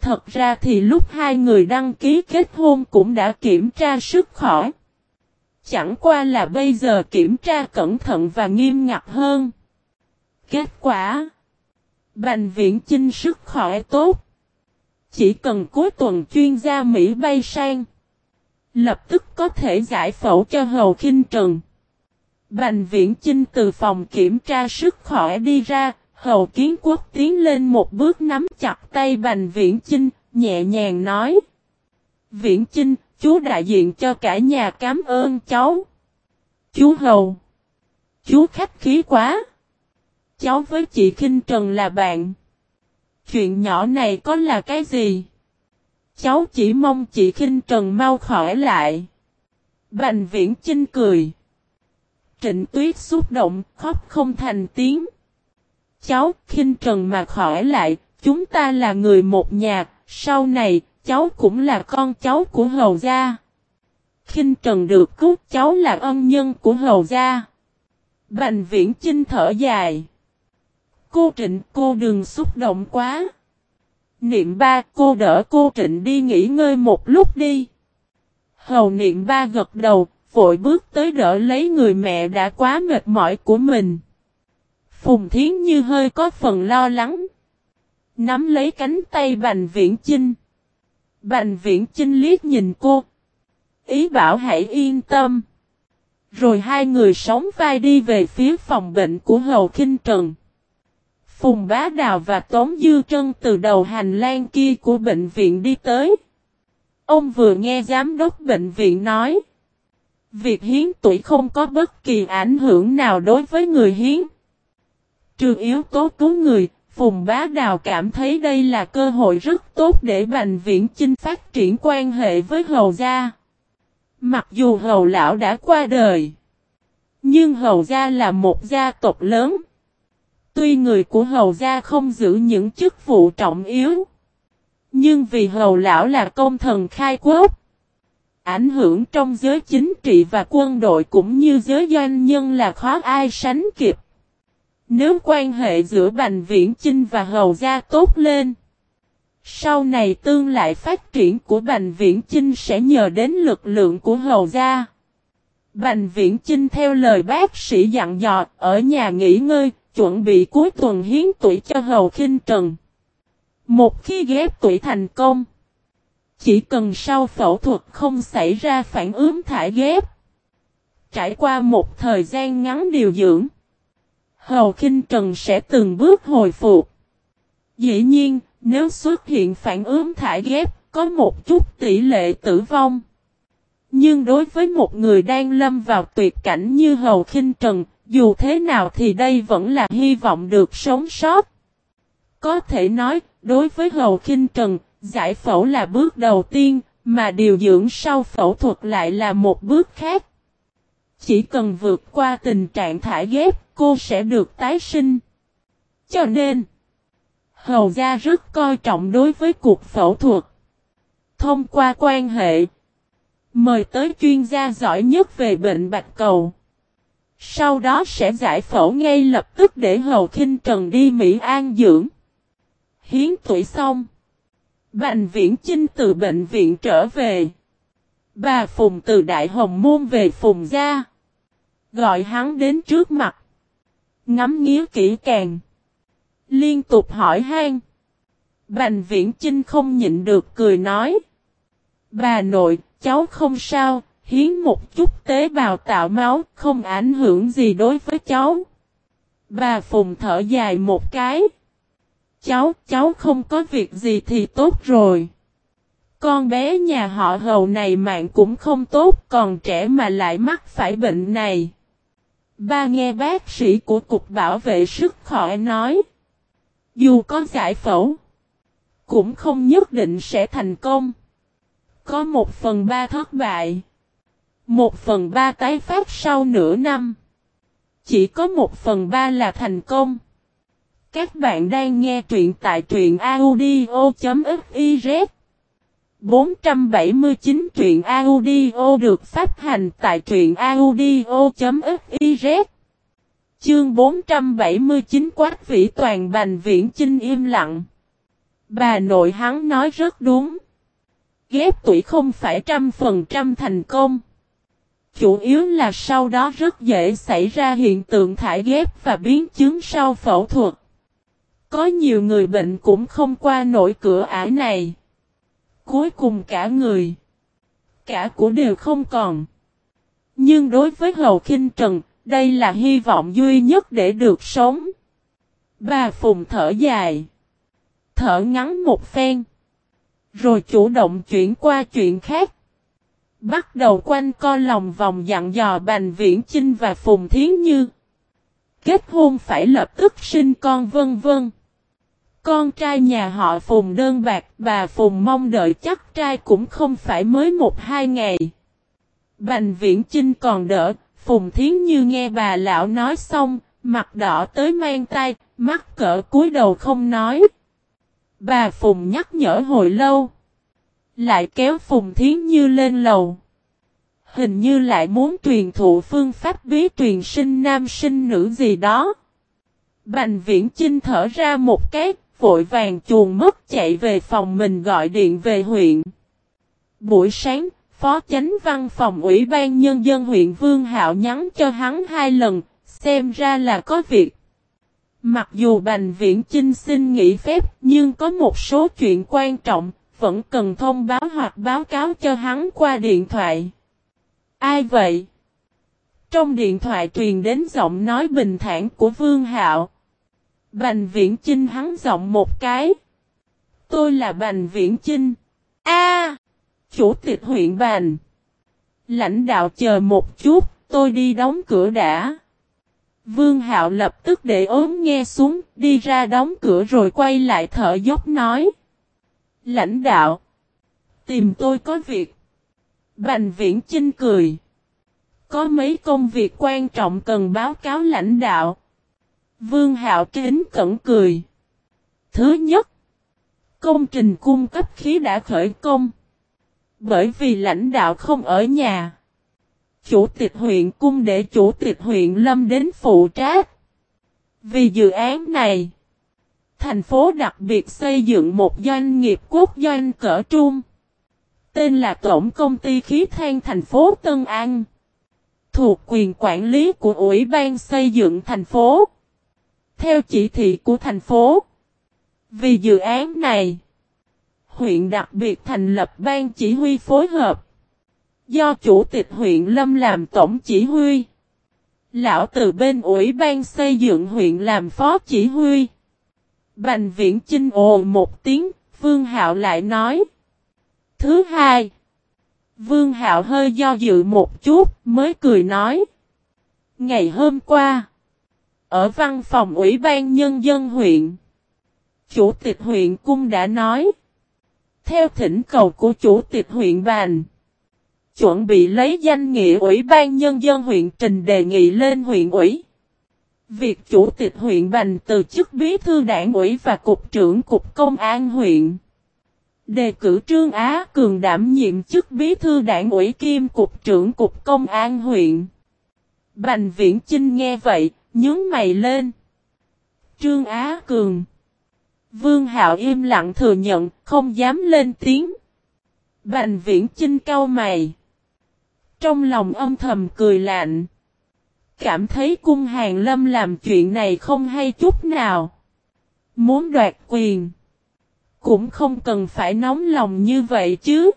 Thật ra thì lúc hai người đăng ký kết hôn cũng đã kiểm tra sức khỏe. Chẳng qua là bây giờ kiểm tra cẩn thận và nghiêm ngặt hơn. Kết quả Bành Viễn Chinh sức khỏe tốt. Chỉ cần cuối tuần chuyên gia Mỹ bay sang. Lập tức có thể giải phẫu cho Hầu Kinh Trần. Bành viễn chinh từ phòng kiểm tra sức khỏe đi ra, hầu kiến quốc tiến lên một bước nắm chặt tay bành viễn chinh nhẹ nhàng nói. Viễn chinh chú đại diện cho cả nhà cảm ơn cháu. Chú hầu. Chú khách khí quá. Cháu với chị Kinh Trần là bạn. Chuyện nhỏ này có là cái gì? Cháu chỉ mong chị Kinh Trần mau khỏi lại. Bành viễn chinh cười. Trịnh Tuyết xúc động, khóc không thành tiếng. Cháu, khinh trần mà khỏi lại, chúng ta là người một nhà, sau này, cháu cũng là con cháu của hầu gia. khinh trần được cứu cháu là ân nhân của hầu gia. Bành viễn chinh thở dài. Cô Trịnh cô đừng xúc động quá. Niệm ba cô đỡ cô Trịnh đi nghỉ ngơi một lúc đi. Hầu niệm ba gật đầu, vội bước tới đỡ lấy người mẹ đã quá mệt mỏi của mình. Phùng Thiến Như hơi có phần lo lắng. Nắm lấy cánh tay Bành Viễn Chinh. Bành Viễn Chinh liếc nhìn cô. Ý bảo hãy yên tâm. Rồi hai người sống vai đi về phía phòng bệnh của Hầu Kinh Trần. Phùng Bá Đào và Tống Dư Trân từ đầu hành lang kia của bệnh viện đi tới. Ông vừa nghe giám đốc bệnh viện nói. Việc hiến tuổi không có bất kỳ ảnh hưởng nào đối với người hiến. Trừ yếu tố cứu người, Phùng Bá Đào cảm thấy đây là cơ hội rất tốt để Bành Viễn Chinh phát triển quan hệ với Hầu Gia. Mặc dù Hầu Lão đã qua đời, nhưng Hầu Gia là một gia tộc lớn. Tuy người của Hầu Gia không giữ những chức vụ trọng yếu, nhưng vì Hầu Lão là công thần khai quốc, Ảnh hưởng trong giới chính trị và quân đội cũng như giới doanh nhân là khó ai sánh kịp. Nếu quan hệ giữa Bành Viễn Chinh và Hầu Gia tốt lên, sau này tương lại phát triển của Bành Viễn Chinh sẽ nhờ đến lực lượng của Hầu Gia. Bành Viễn Chinh theo lời bác sĩ dặn dò ở nhà nghỉ ngơi, chuẩn bị cuối tuần hiến tuổi cho Hầu Kinh Trần. Một khi ghép tuổi thành công, chỉ cần sau phẫu thuật không xảy ra phản ứng thải ghép. Trải qua một thời gian ngắn điều dưỡng, Hầu Kinh Trần sẽ từng bước hồi phục. Dĩ nhiên, nếu xuất hiện phản ứng thải ghép, có một chút tỷ lệ tử vong. Nhưng đối với một người đang lâm vào tuyệt cảnh như Hầu Kinh Trần, dù thế nào thì đây vẫn là hy vọng được sống sót. Có thể nói, đối với Hầu Kinh Trần, giải phẫu là bước đầu tiên, mà điều dưỡng sau phẫu thuật lại là một bước khác. Chỉ cần vượt qua tình trạng thải ghép, cô sẽ được tái sinh. Cho nên, Hầu gia rất coi trọng đối với cuộc phẫu thuật. Thông qua quan hệ, mời tới chuyên gia giỏi nhất về bệnh bạch cầu. Sau đó sẽ giải phẫu ngay lập tức để Hầu Kinh Trần đi Mỹ An dưỡng. Hiến tuổi xong. Bành Viễn Chinh từ bệnh viện trở về. Bà Phùng từ Đại Hồng Môn về Phùng gia. Gọi hắn đến trước mặt. Ngắm nghía kỹ càng. Liên tục hỏi han. Bành Viễn Chinh không nhịn được cười nói. Bà nội, cháu không sao, hiến một chút tế bào tạo máu, không ảnh hưởng gì đối với cháu. Bà Phùng thở dài một cái. Cháu, cháu không có việc gì thì tốt rồi. Con bé nhà họ hầu này mạng cũng không tốt, còn trẻ mà lại mắc phải bệnh này. Ba nghe bác sĩ của Cục Bảo vệ sức khỏe nói. Dù có giải phẫu, cũng không nhất định sẽ thành công. Có một phần ba thất bại. Một phần ba tái phát sau nửa năm. Chỉ có một phần ba là thành công. Các bạn đang nghe truyện tại truyện audio.fiz 479 truyện audio được phát hành tại truyện audio.fiz Chương 479 Quách Vĩ Toàn Bành Viễn Chinh im lặng. Bà nội hắn nói rất đúng. Ghép tuổi không phải trăm phần trăm thành công. Chủ yếu là sau đó rất dễ xảy ra hiện tượng thải ghép và biến chứng sau phẫu thuật. Có nhiều người bệnh cũng không qua nổi cửa ải này. Cuối cùng cả người, cả của đều không còn. Nhưng đối với Hầu Kinh Trần, đây là hy vọng duy nhất để được sống. Bà Phùng thở dài. Thở ngắn một phen. Rồi chủ động chuyển qua chuyện khác. Bắt đầu quanh co lòng vòng dặn dò Bành Viễn Chinh và Phùng Thiến Như. Kết hôn phải lập tức sinh con vân vân. Con trai nhà họ Phùng đơn bạc, bà Phùng mong đợi chắc trai cũng không phải mới một hai ngày. Bành Viễn Chinh còn đỡ, Phùng Thiến Như nghe bà lão nói xong, mặt đỏ tới mang tay, mắt cỡ cúi đầu không nói. Bà Phùng nhắc nhở hồi lâu. Lại kéo Phùng Thiến Như lên lầu. Hình như lại muốn truyền thụ phương pháp bí truyền sinh nam sinh nữ gì đó. Bành viễn Chinh thở ra một cái, vội vàng chuồn mất chạy về phòng mình gọi điện về huyện. Buổi sáng, Phó Chánh Văn phòng Ủy ban Nhân dân huyện Vương Hạo nhắn cho hắn hai lần, xem ra là có việc. Mặc dù Bành Viễn Chinh xin nghỉ phép, nhưng có một số chuyện quan trọng, vẫn cần thông báo hoặc báo cáo cho hắn qua điện thoại. Ai vậy? Trong điện thoại truyền đến giọng nói bình thản của Vương Hạo. Bành Viễn Chinh hắn giọng một cái. Tôi là Bành Viễn Chinh. A, Chủ tịch huyện Bành. Lãnh đạo chờ một chút, tôi đi đóng cửa đã. Vương Hạo lập tức để ốm nghe xuống, đi ra đóng cửa rồi quay lại thở dốc nói. Lãnh đạo. Tìm tôi có việc. Bành viễn Chinh cười. Có mấy công việc quan trọng cần báo cáo lãnh đạo. Vương Hạo kính cẩn cười. Thứ nhất. Công trình cung cấp khí đã khởi công. Bởi vì lãnh đạo không ở nhà. Chủ tịch huyện cung để chủ tịch huyện lâm đến phụ trách. Vì dự án này. Thành phố đặc biệt xây dựng một doanh nghiệp quốc doanh cỡ trung. Tên là Tổng Công ty Khí than thành phố Tân An. Thuộc quyền quản lý của Ủy ban xây dựng thành phố. Theo chỉ thị của thành phố, vì dự án này, huyện đặc biệt thành lập ban chỉ huy phối hợp. Do chủ tịch huyện Lâm làm tổng chỉ huy. Lão từ bên ủy ban xây dựng huyện làm phó chỉ huy. Bành viễn chinh ồ một tiếng, Vương Hạo lại nói. Thứ hai, Vương Hạo hơi do dự một chút mới cười nói. Ngày hôm qua, ở văn phòng Ủy ban Nhân dân huyện, Chủ tịch huyện Cung đã nói. Theo thỉnh cầu của Chủ tịch huyện bàn, chuẩn bị lấy danh nghĩa Ủy ban Nhân dân huyện trình đề nghị lên huyện ủy. Việc Chủ tịch huyện Bành từ chức bí thư đảng ủy và Cục trưởng Cục Công an huyện. Đề cử Trương Á Cường đảm nhiệm chức bí thư đảng ủy kim Cục trưởng Cục Công an huyện. Bành Viễn Chinh nghe vậy, nhướng mày lên. Trương Á Cường. Vương Hạo im lặng thừa nhận, không dám lên tiếng. Bành Viễn Chinh cau mày. Trong lòng âm thầm cười lạnh. Cảm thấy cung hàng lâm làm chuyện này không hay chút nào. Muốn đoạt quyền. Cũng không cần phải nóng lòng như vậy chứ.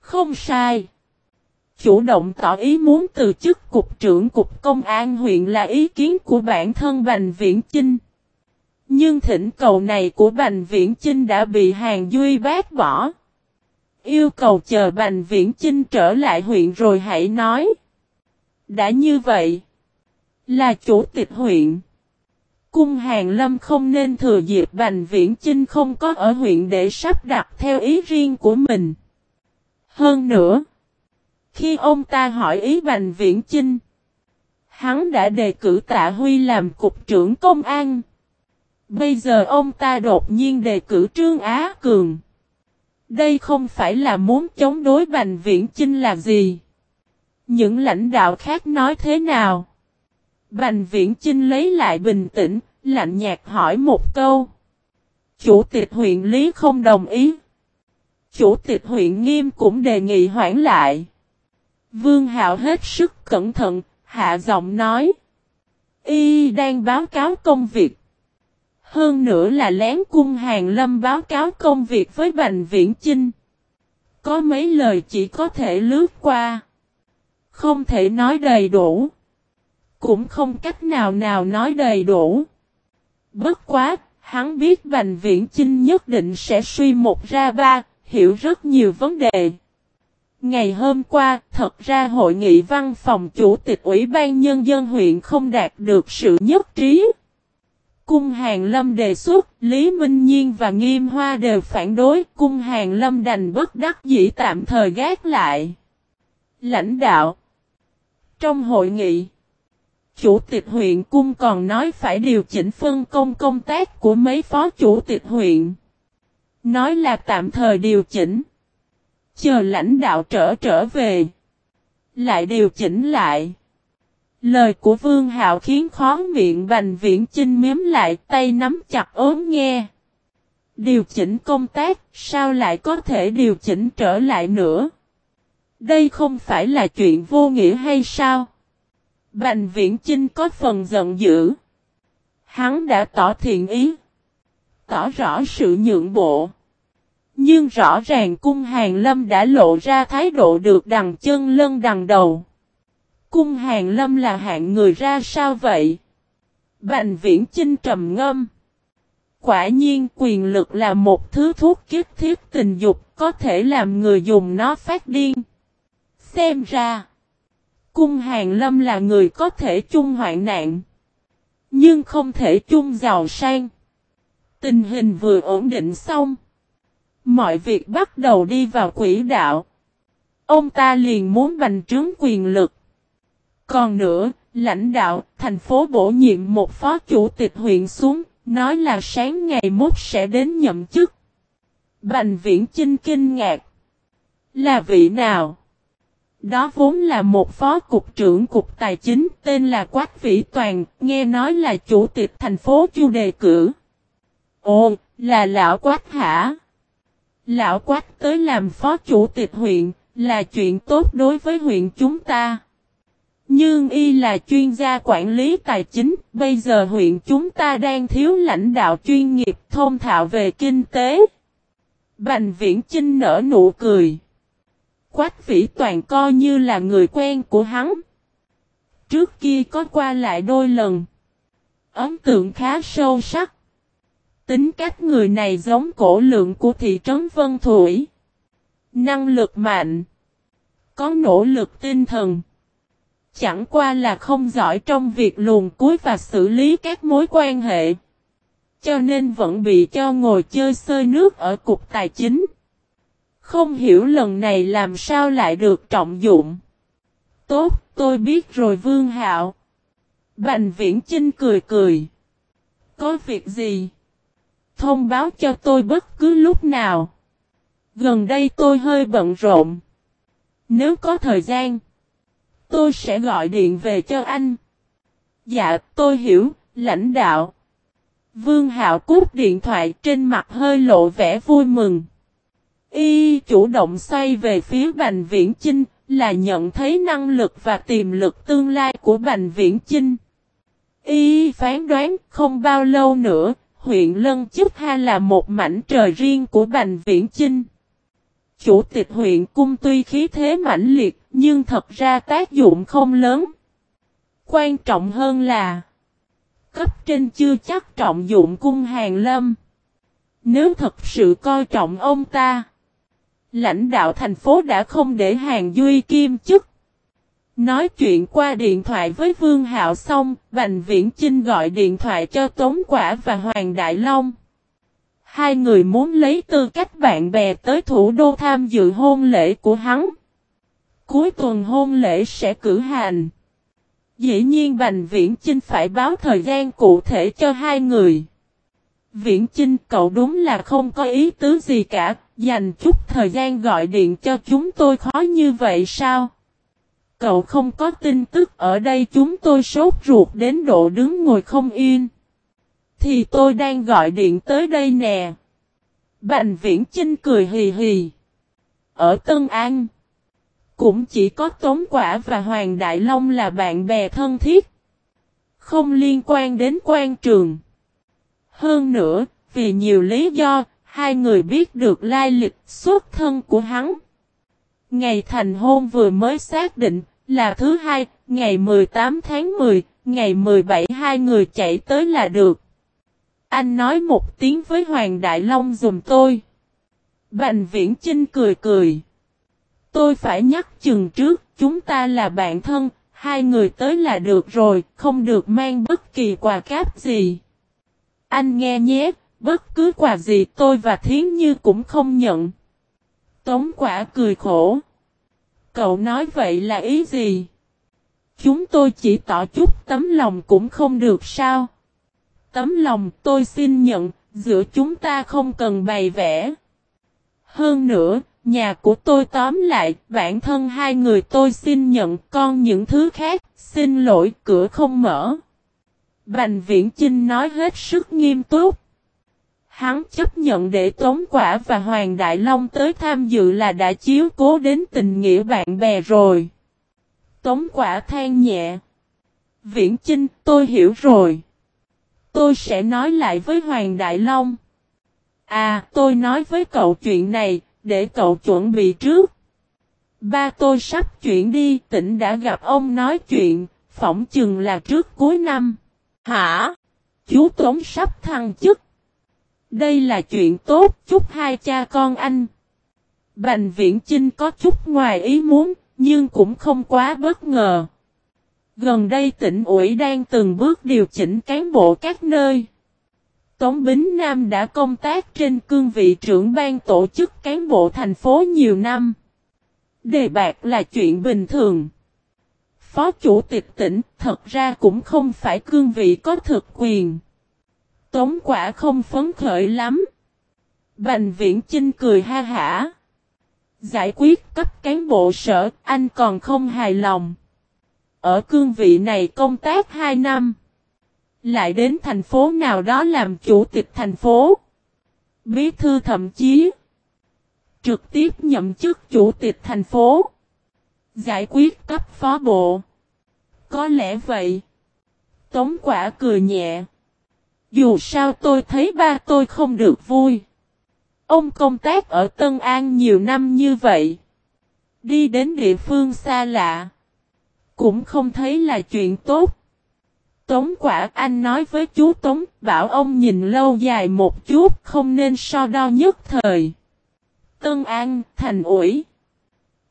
Không sai. Chủ động tỏ ý muốn từ chức cục trưởng cục công an huyện là ý kiến của bản thân Bành Viễn Chinh. Nhưng thỉnh cầu này của Bành Viễn Chinh đã bị Hàng Duy bác bỏ. Yêu cầu chờ Bành Viễn Chinh trở lại huyện rồi hãy nói. Đã như vậy, là chủ tịch huyện. Cung Hàng Lâm không nên thừa dịp Bành Viễn Chinh không có ở huyện để sắp đặt theo ý riêng của mình. Hơn nữa, khi ông ta hỏi ý Bành Viễn Chinh, hắn đã đề cử Tạ Huy làm cục trưởng công an. Bây giờ ông ta đột nhiên đề cử Trương Á Cường. Đây không phải là muốn chống đối Bành Viễn Chinh là gì. Những lãnh đạo khác nói thế nào? Bành Viễn Chinh lấy lại bình tĩnh, lạnh nhạt hỏi một câu. Chủ tịch huyện Lý không đồng ý. Chủ tịch huyện Nghiêm cũng đề nghị hoãn lại. Vương Hạo hết sức cẩn thận, hạ giọng nói. Y đang báo cáo công việc. Hơn nữa là lén cung hàng lâm báo cáo công việc với Bành Viễn Chinh. Có mấy lời chỉ có thể lướt qua. Không thể nói đầy đủ. Cũng không cách nào nào nói đầy đủ. Bất quá, hắn biết Bành Viễn Chinh nhất định sẽ suy một ra ba, hiểu rất nhiều vấn đề. Ngày hôm qua, thật ra hội nghị văn phòng chủ tịch Ủy ban Nhân dân huyện không đạt được sự nhất trí. Cung Hàng Lâm đề xuất, Lý Minh Nhiên và Nghiêm Hoa đều phản đối, Cung Hàng Lâm đành bất đắc dĩ tạm thời gác lại. Lãnh đạo trong hội nghị, Chủ tịch huyện Cung còn nói phải điều chỉnh phân công công tác của mấy phó chủ tịch huyện. Nói là tạm thời điều chỉnh. Chờ lãnh đạo trở trở về. Lại điều chỉnh lại. Lời của Vương Hạo khiến khó miệng Bành Viễn Chinh miếm lại tay nắm chặt ốm nghe. Điều chỉnh công tác, sao lại có thể điều chỉnh trở lại nữa? Đây không phải là chuyện vô nghĩa hay sao? Bành Viễn Chinh có phần giận dữ. Hắn đã tỏ thiện ý. Tỏ rõ sự nhượng bộ. Nhưng rõ ràng cung hàng lâm đã lộ ra thái độ được đằng chân lân đằng đầu. Cung hàng lâm là hạng người ra sao vậy? Bành viễn chinh trầm ngâm. Quả nhiên quyền lực là một thứ thuốc kiếp thiết tình dục có thể làm người dùng nó phát điên. Xem ra, cung hàng lâm là người có thể chung hoạn nạn. Nhưng không thể chung giàu sang. Tình hình vừa ổn định xong. Mọi việc bắt đầu đi vào quỹ đạo. Ông ta liền muốn bành trướng quyền lực. Còn nữa, lãnh đạo, thành phố bổ nhiệm một phó chủ tịch huyện xuống, nói là sáng ngày mốt sẽ đến nhậm chức. Bành viễn chinh kinh ngạc. Là vị nào? Đó vốn là một phó cục trưởng cục tài chính tên là Quách Vĩ Toàn, nghe nói là chủ tịch thành phố chu đề cử. Ồ, là lão Quách hả? Lão Quách tới làm phó chủ tịch huyện, là chuyện tốt đối với huyện chúng ta. Nhưng y là chuyên gia quản lý tài chính, bây giờ huyện chúng ta đang thiếu lãnh đạo chuyên nghiệp thông thạo về kinh tế. Bành viễn Chinh nở nụ cười. Quách vĩ toàn coi như là người quen của hắn. Trước kia có qua lại đôi lần. Ấn tượng khá sâu sắc. Tính cách người này giống cổ lượng của thị trấn Vân Thủy. Năng lực mạnh. Có nỗ lực tinh thần. Chẳng qua là không giỏi trong việc luồn cuối và xử lý các mối quan hệ. Cho nên vẫn bị cho ngồi chơi sơi nước ở cục tài chính. Không hiểu lần này làm sao lại được trọng dụng. Tốt, tôi biết rồi Vương Hạo. Bành Viễn Chinh cười cười. Có việc gì? Thông báo cho tôi bất cứ lúc nào. Gần đây tôi hơi bận rộn. Nếu có thời gian, tôi sẽ gọi điện về cho anh. Dạ, tôi hiểu, lãnh đạo. Vương Hạo cút điện thoại trên mặt hơi lộ vẻ vui mừng. Y chủ động xoay về phía Bành Viễn Chinh, là nhận thấy năng lực và tiềm lực tương lai của Bành Viễn Chinh. Y phán đoán không bao lâu nữa, huyện Lân Chức Ha là một mảnh trời riêng của Bành Viễn Chinh. Chủ tịch huyện cung tuy khí thế mãnh liệt, nhưng thật ra tác dụng không lớn. Quan trọng hơn là cấp trên chưa chắc trọng dụng cung hàng lâm. Nếu thật sự coi trọng ông ta, lãnh đạo thành phố đã không để hàng duy kim chức. Nói chuyện qua điện thoại với Vương Hạo xong, Bành Viễn Chinh gọi điện thoại cho Tống Quả và Hoàng Đại Long. Hai người muốn lấy tư cách bạn bè tới thủ đô tham dự hôn lễ của hắn. Cuối tuần hôn lễ sẽ cử hành. Dĩ nhiên Bành Viễn Chinh phải báo thời gian cụ thể cho hai người. Viễn Chinh cậu đúng là không có ý tứ gì cả, dành chút thời gian gọi điện cho chúng tôi khó như vậy sao? Cậu không có tin tức ở đây chúng tôi sốt ruột đến độ đứng ngồi không yên. Thì tôi đang gọi điện tới đây nè. Bành viễn Chinh cười hì hì. Ở Tân An. Cũng chỉ có Tống Quả và Hoàng Đại Long là bạn bè thân thiết. Không liên quan đến quan trường. Hơn nữa, vì nhiều lý do, hai người biết được lai lịch xuất thân của hắn. Ngày thành hôn vừa mới xác định, là thứ hai, ngày 18 tháng 10, ngày 17 hai người chạy tới là được. Anh nói một tiếng với Hoàng Đại Long dùm tôi. Bành Viễn Chinh cười cười. Tôi phải nhắc chừng trước, chúng ta là bạn thân, hai người tới là được rồi, không được mang bất kỳ quà cáp gì. Anh nghe nhé, bất cứ quà gì tôi và Thiến Như cũng không nhận. Tống quả cười khổ. Cậu nói vậy là ý gì? Chúng tôi chỉ tỏ chút tấm lòng cũng không được sao? Tấm lòng tôi xin nhận, giữa chúng ta không cần bày vẽ. Hơn nữa, nhà của tôi tóm lại, bản thân hai người tôi xin nhận, con những thứ khác, xin lỗi, cửa không mở. Bành Viễn Chinh nói hết sức nghiêm túc. Hắn chấp nhận để Tống Quả và Hoàng Đại Long tới tham dự là đã chiếu cố đến tình nghĩa bạn bè rồi. Tống Quả than nhẹ. Viễn Chinh, tôi hiểu rồi. Tôi sẽ nói lại với Hoàng Đại Long. À, tôi nói với cậu chuyện này, để cậu chuẩn bị trước. Ba tôi sắp chuyển đi, tỉnh đã gặp ông nói chuyện, phỏng chừng là trước cuối năm. Hả? Chú Tống sắp thăng chức. Đây là chuyện tốt, chúc hai cha con anh. Bành viễn Chinh có chút ngoài ý muốn, nhưng cũng không quá bất ngờ. Gần đây tỉnh ủy đang từng bước điều chỉnh cán bộ các nơi. Tống Bính Nam đã công tác trên cương vị trưởng ban tổ chức cán bộ thành phố nhiều năm. Đề bạc là chuyện bình thường. Phó chủ tịch tỉnh thật ra cũng không phải cương vị có thực quyền. Tống quả không phấn khởi lắm. Bành viễn Chinh cười ha hả. Giải quyết cấp cán bộ sở, anh còn không hài lòng. Ở cương vị này công tác 2 năm. Lại đến thành phố nào đó làm chủ tịch thành phố. Bí thư thậm chí. Trực tiếp nhậm chức chủ tịch thành phố. Giải quyết cấp phó bộ. Có lẽ vậy. Tống quả cười nhẹ. Dù sao tôi thấy ba tôi không được vui. Ông công tác ở Tân An nhiều năm như vậy. Đi đến địa phương xa lạ. Cũng không thấy là chuyện tốt. Tống quả anh nói với chú Tống bảo ông nhìn lâu dài một chút không nên so đo nhất thời. Tân An, Thành ủi.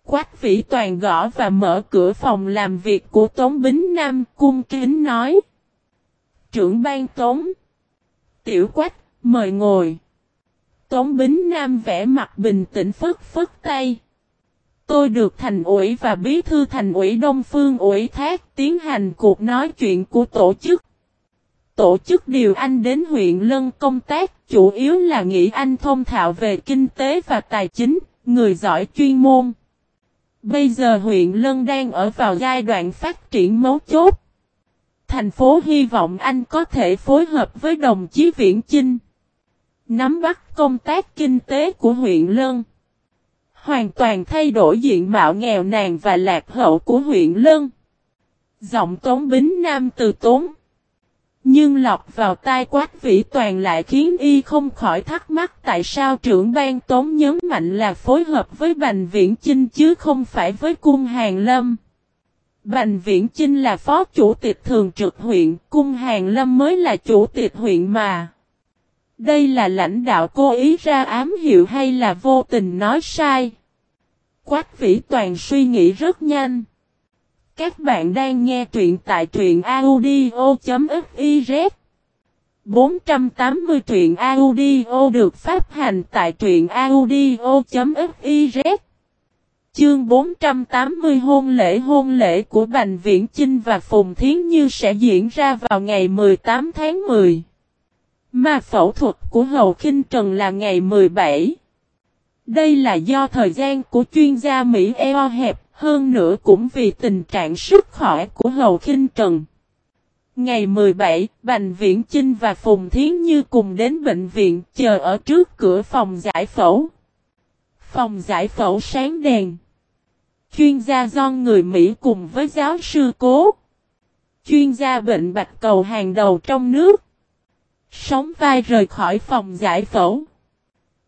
Quách vĩ toàn gõ và mở cửa phòng làm việc của Tống Bính Nam cung kính nói. Trưởng ban Tống. Tiểu Quách, mời ngồi. Tống Bính Nam vẽ mặt bình tĩnh phất phất tay. Tôi được thành ủy và bí thư thành ủy Đông Phương ủy thác tiến hành cuộc nói chuyện của tổ chức. Tổ chức điều anh đến huyện Lân công tác chủ yếu là nghĩ anh thông thạo về kinh tế và tài chính, người giỏi chuyên môn. Bây giờ huyện Lân đang ở vào giai đoạn phát triển mấu chốt. Thành phố hy vọng anh có thể phối hợp với đồng chí Viễn Chinh. Nắm bắt công tác kinh tế của huyện Lân. Hoàn toàn thay đổi diện mạo nghèo nàn và lạc hậu của huyện Lân. Giọng Tống Bính Nam từ tốn. Nhưng lọc vào tai quát vĩ toàn lại khiến y không khỏi thắc mắc tại sao trưởng ban tốn nhấn mạnh là phối hợp với Bành Viễn Chinh chứ không phải với Cung Hàng Lâm. Bành Viễn Chinh là phó chủ tịch thường trực huyện, Cung Hàng Lâm mới là chủ tịch huyện mà. Đây là lãnh đạo cố ý ra ám hiệu hay là vô tình nói sai? Quách vĩ toàn suy nghĩ rất nhanh. Các bạn đang nghe truyện tại truyện audio.fiz 480 truyện audio được phát hành tại truyện audio.fiz Chương 480 hôn lễ hôn lễ của Bành Viễn Chinh và Phùng Thiến Như sẽ diễn ra vào ngày 18 tháng 10. Mà phẫu thuật của Hầu Kinh Trần là ngày 17. Đây là do thời gian của chuyên gia Mỹ eo hẹp, hơn nữa cũng vì tình trạng sức khỏe của Hầu Kinh Trần. Ngày 17, Bành Viễn Chinh và Phùng Thiến Như cùng đến bệnh viện chờ ở trước cửa phòng giải phẫu. Phòng giải phẫu sáng đèn. Chuyên gia do người Mỹ cùng với giáo sư cố. Chuyên gia bệnh bạch cầu hàng đầu trong nước. Sống vai rời khỏi phòng giải phẫu.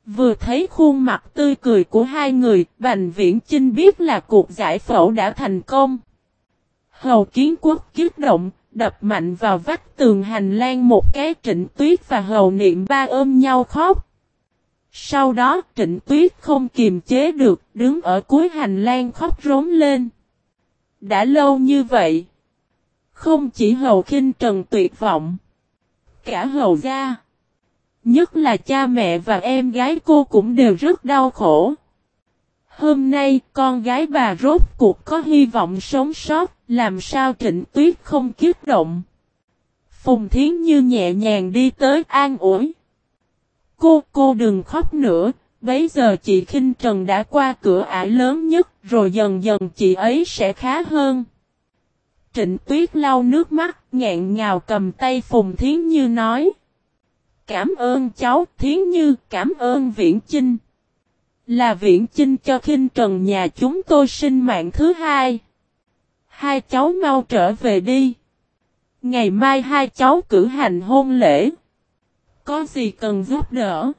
Vừa thấy khuôn mặt tươi cười của hai người, Bành Viễn Chinh biết là cuộc giải phẫu đã thành công. Hầu Kiến Quốc kiếp động, đập mạnh vào vách tường hành lang một cái trịnh tuyết và hầu niệm ba ôm nhau khóc. Sau đó trịnh tuyết không kiềm chế được, đứng ở cuối hành lang khóc rống lên. Đã lâu như vậy. Không chỉ hầu khinh trần tuyệt vọng. Cả hầu gia. Nhất là cha mẹ và em gái cô cũng đều rất đau khổ. Hôm nay con gái bà rốt cuộc có hy vọng sống sót, làm sao trịnh tuyết không kiếp động. Phùng Thiến Như nhẹ nhàng đi tới an ủi. Cô, cô đừng khóc nữa, bấy giờ chị khinh Trần đã qua cửa ải lớn nhất, rồi dần dần chị ấy sẽ khá hơn. Trịnh Tuyết lau nước mắt, ngẹn ngào cầm tay Phùng Thiến Như nói. Cảm ơn cháu, Thiến Như, cảm ơn Viễn Chinh. Là Viễn Chinh cho khinh Trần nhà chúng tôi sinh mạng thứ hai. Hai cháu mau trở về đi. Ngày mai hai cháu cử hành hôn lễ. Có gì cần giúp đỡ?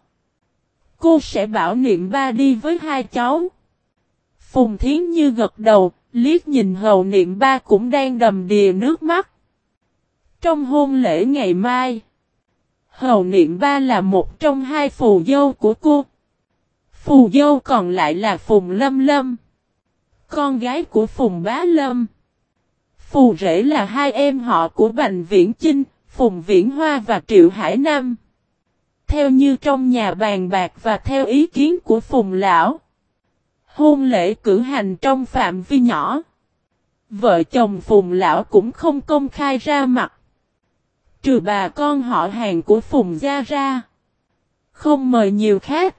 Cô sẽ bảo niệm ba đi với hai cháu. Phùng Thiến Như gật đầu, liếc nhìn hầu niệm ba cũng đang đầm đìa nước mắt. Trong hôn lễ ngày mai, hầu niệm ba là một trong hai phù dâu của cô. Phù dâu còn lại là Phùng Lâm Lâm, con gái của Phùng Bá Lâm. Phù rể là hai em họ của Bành Viễn Chinh, Phùng Viễn Hoa và Triệu Hải Nam theo như trong nhà bàn bạc và theo ý kiến của Phùng Lão. Hôn lễ cử hành trong phạm vi nhỏ. Vợ chồng Phùng Lão cũng không công khai ra mặt. Trừ bà con họ hàng của Phùng Gia ra. Không mời nhiều khác.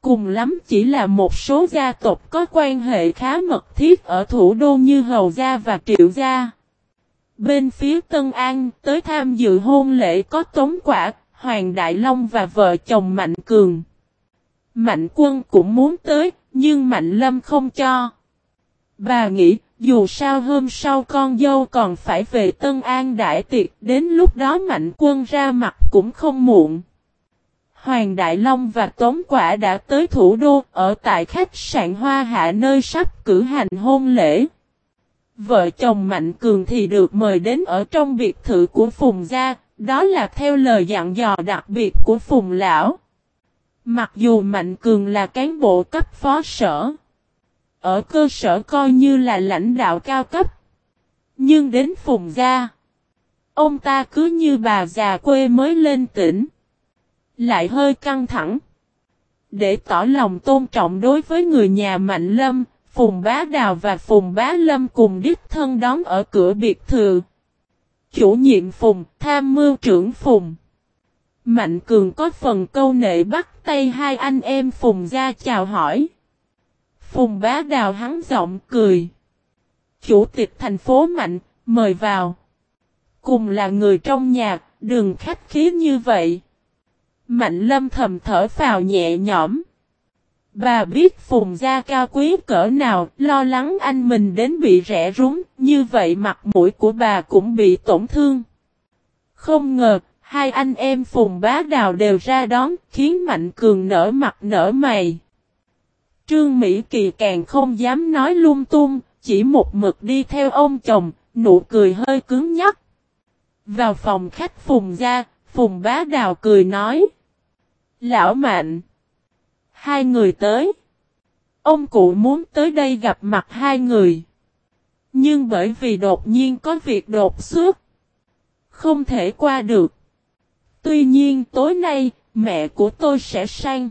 Cùng lắm chỉ là một số gia tộc có quan hệ khá mật thiết ở thủ đô như Hầu Gia và Triệu Gia. Bên phía Tân An tới tham dự hôn lễ có Tống Quả, Hoàng Đại Long và vợ chồng Mạnh Cường. Mạnh quân cũng muốn tới, nhưng Mạnh Lâm không cho. Bà nghĩ, dù sao hôm sau con dâu còn phải về Tân An Đại Tiệc, đến lúc đó mạnh quân ra mặt cũng không muộn. Hoàng Đại Long và Tống Quả đã tới thủ đô, ở tại khách sạn Hoa Hạ nơi sắp cử hành hôn lễ. Vợ chồng Mạnh Cường thì được mời đến ở trong biệt thự của Phùng Gia, đó là theo lời dặn dò đặc biệt của Phùng Lão. Mặc dù Mạnh Cường là cán bộ cấp phó sở, ở cơ sở coi như là lãnh đạo cao cấp. Nhưng đến Phùng Gia, ông ta cứ như bà già quê mới lên tỉnh. Lại hơi căng thẳng. Để tỏ lòng tôn trọng đối với người nhà Mạnh Lâm, Phùng Bá Đào và Phùng Bá Lâm cùng đích thân đón ở cửa biệt thự. Chủ nhiệm Phùng, tham mưu trưởng Phùng. Mạnh Cường có phần câu nệ bắt tay hai anh em Phùng ra chào hỏi. Phùng Bá Đào hắn giọng cười. Chủ tịch thành phố Mạnh, mời vào. Cùng là người trong nhà, đừng khách khí như vậy. Mạnh lâm thầm thở phào nhẹ nhõm. Bà biết phùng gia cao quý cỡ nào, lo lắng anh mình đến bị rẻ rúng, như vậy mặt mũi của bà cũng bị tổn thương. Không ngờ, hai anh em phùng bá đào đều ra đón, khiến Mạnh Cường nở mặt nở mày. Trương Mỹ Kỳ càng không dám nói lung tung, chỉ một mực đi theo ông chồng, nụ cười hơi cứng nhắc. Vào phòng khách phùng gia, phùng bá đào cười nói. Lão Mạnh. Hai người tới. Ông cụ muốn tới đây gặp mặt hai người. Nhưng bởi vì đột nhiên có việc đột xuất. Không thể qua được. Tuy nhiên tối nay, mẹ của tôi sẽ sang.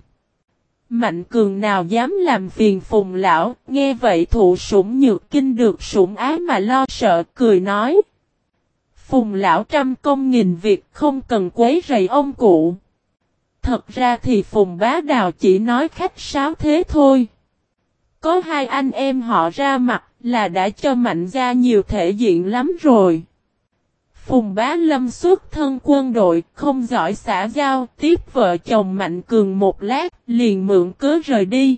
Mạnh cường nào dám làm phiền phùng lão, nghe vậy thụ sủng nhược kinh được sủng ái mà lo sợ, cười nói. Phùng lão trăm công nghìn việc không cần quấy rầy ông cụ. Thật ra thì Phùng Bá Đào chỉ nói khách sáo thế thôi. Có hai anh em họ ra mặt là đã cho mạnh ra nhiều thể diện lắm rồi. Phùng Bá Lâm xuất thân quân đội, không giỏi xã giao, tiếp vợ chồng Mạnh Cường một lát, liền mượn cớ rời đi.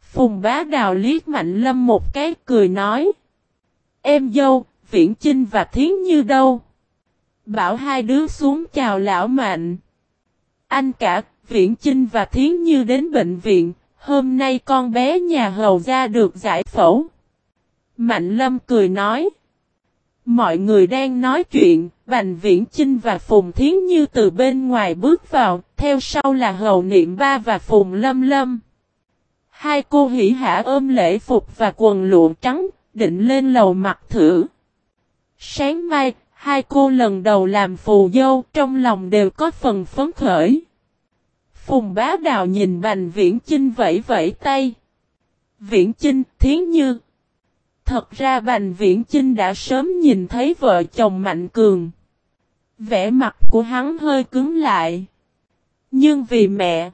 Phùng Bá Đào liếc Mạnh Lâm một cái cười nói. Em dâu, Viễn Chinh và Thiến Như đâu? Bảo hai đứa xuống chào lão Mạnh. Anh cả, Viễn Chinh và Thiến Như đến bệnh viện, hôm nay con bé nhà hầu ra được giải phẫu. Mạnh Lâm cười nói. Mọi người đang nói chuyện, Bành Viễn Chinh và Phùng Thiến Như từ bên ngoài bước vào, theo sau là Hầu Niệm Ba và Phùng Lâm Lâm. Hai cô hỉ hả ôm lễ phục và quần lụa trắng, định lên lầu mặt thử. Sáng mai, Hai cô lần đầu làm phù dâu trong lòng đều có phần phấn khởi. Phùng bá đào nhìn Bành Viễn Chinh vẫy vẫy tay. Viễn Chinh, thiến như. Thật ra Bành Viễn Chinh đã sớm nhìn thấy vợ chồng Mạnh Cường. Vẻ mặt của hắn hơi cứng lại. Nhưng vì mẹ.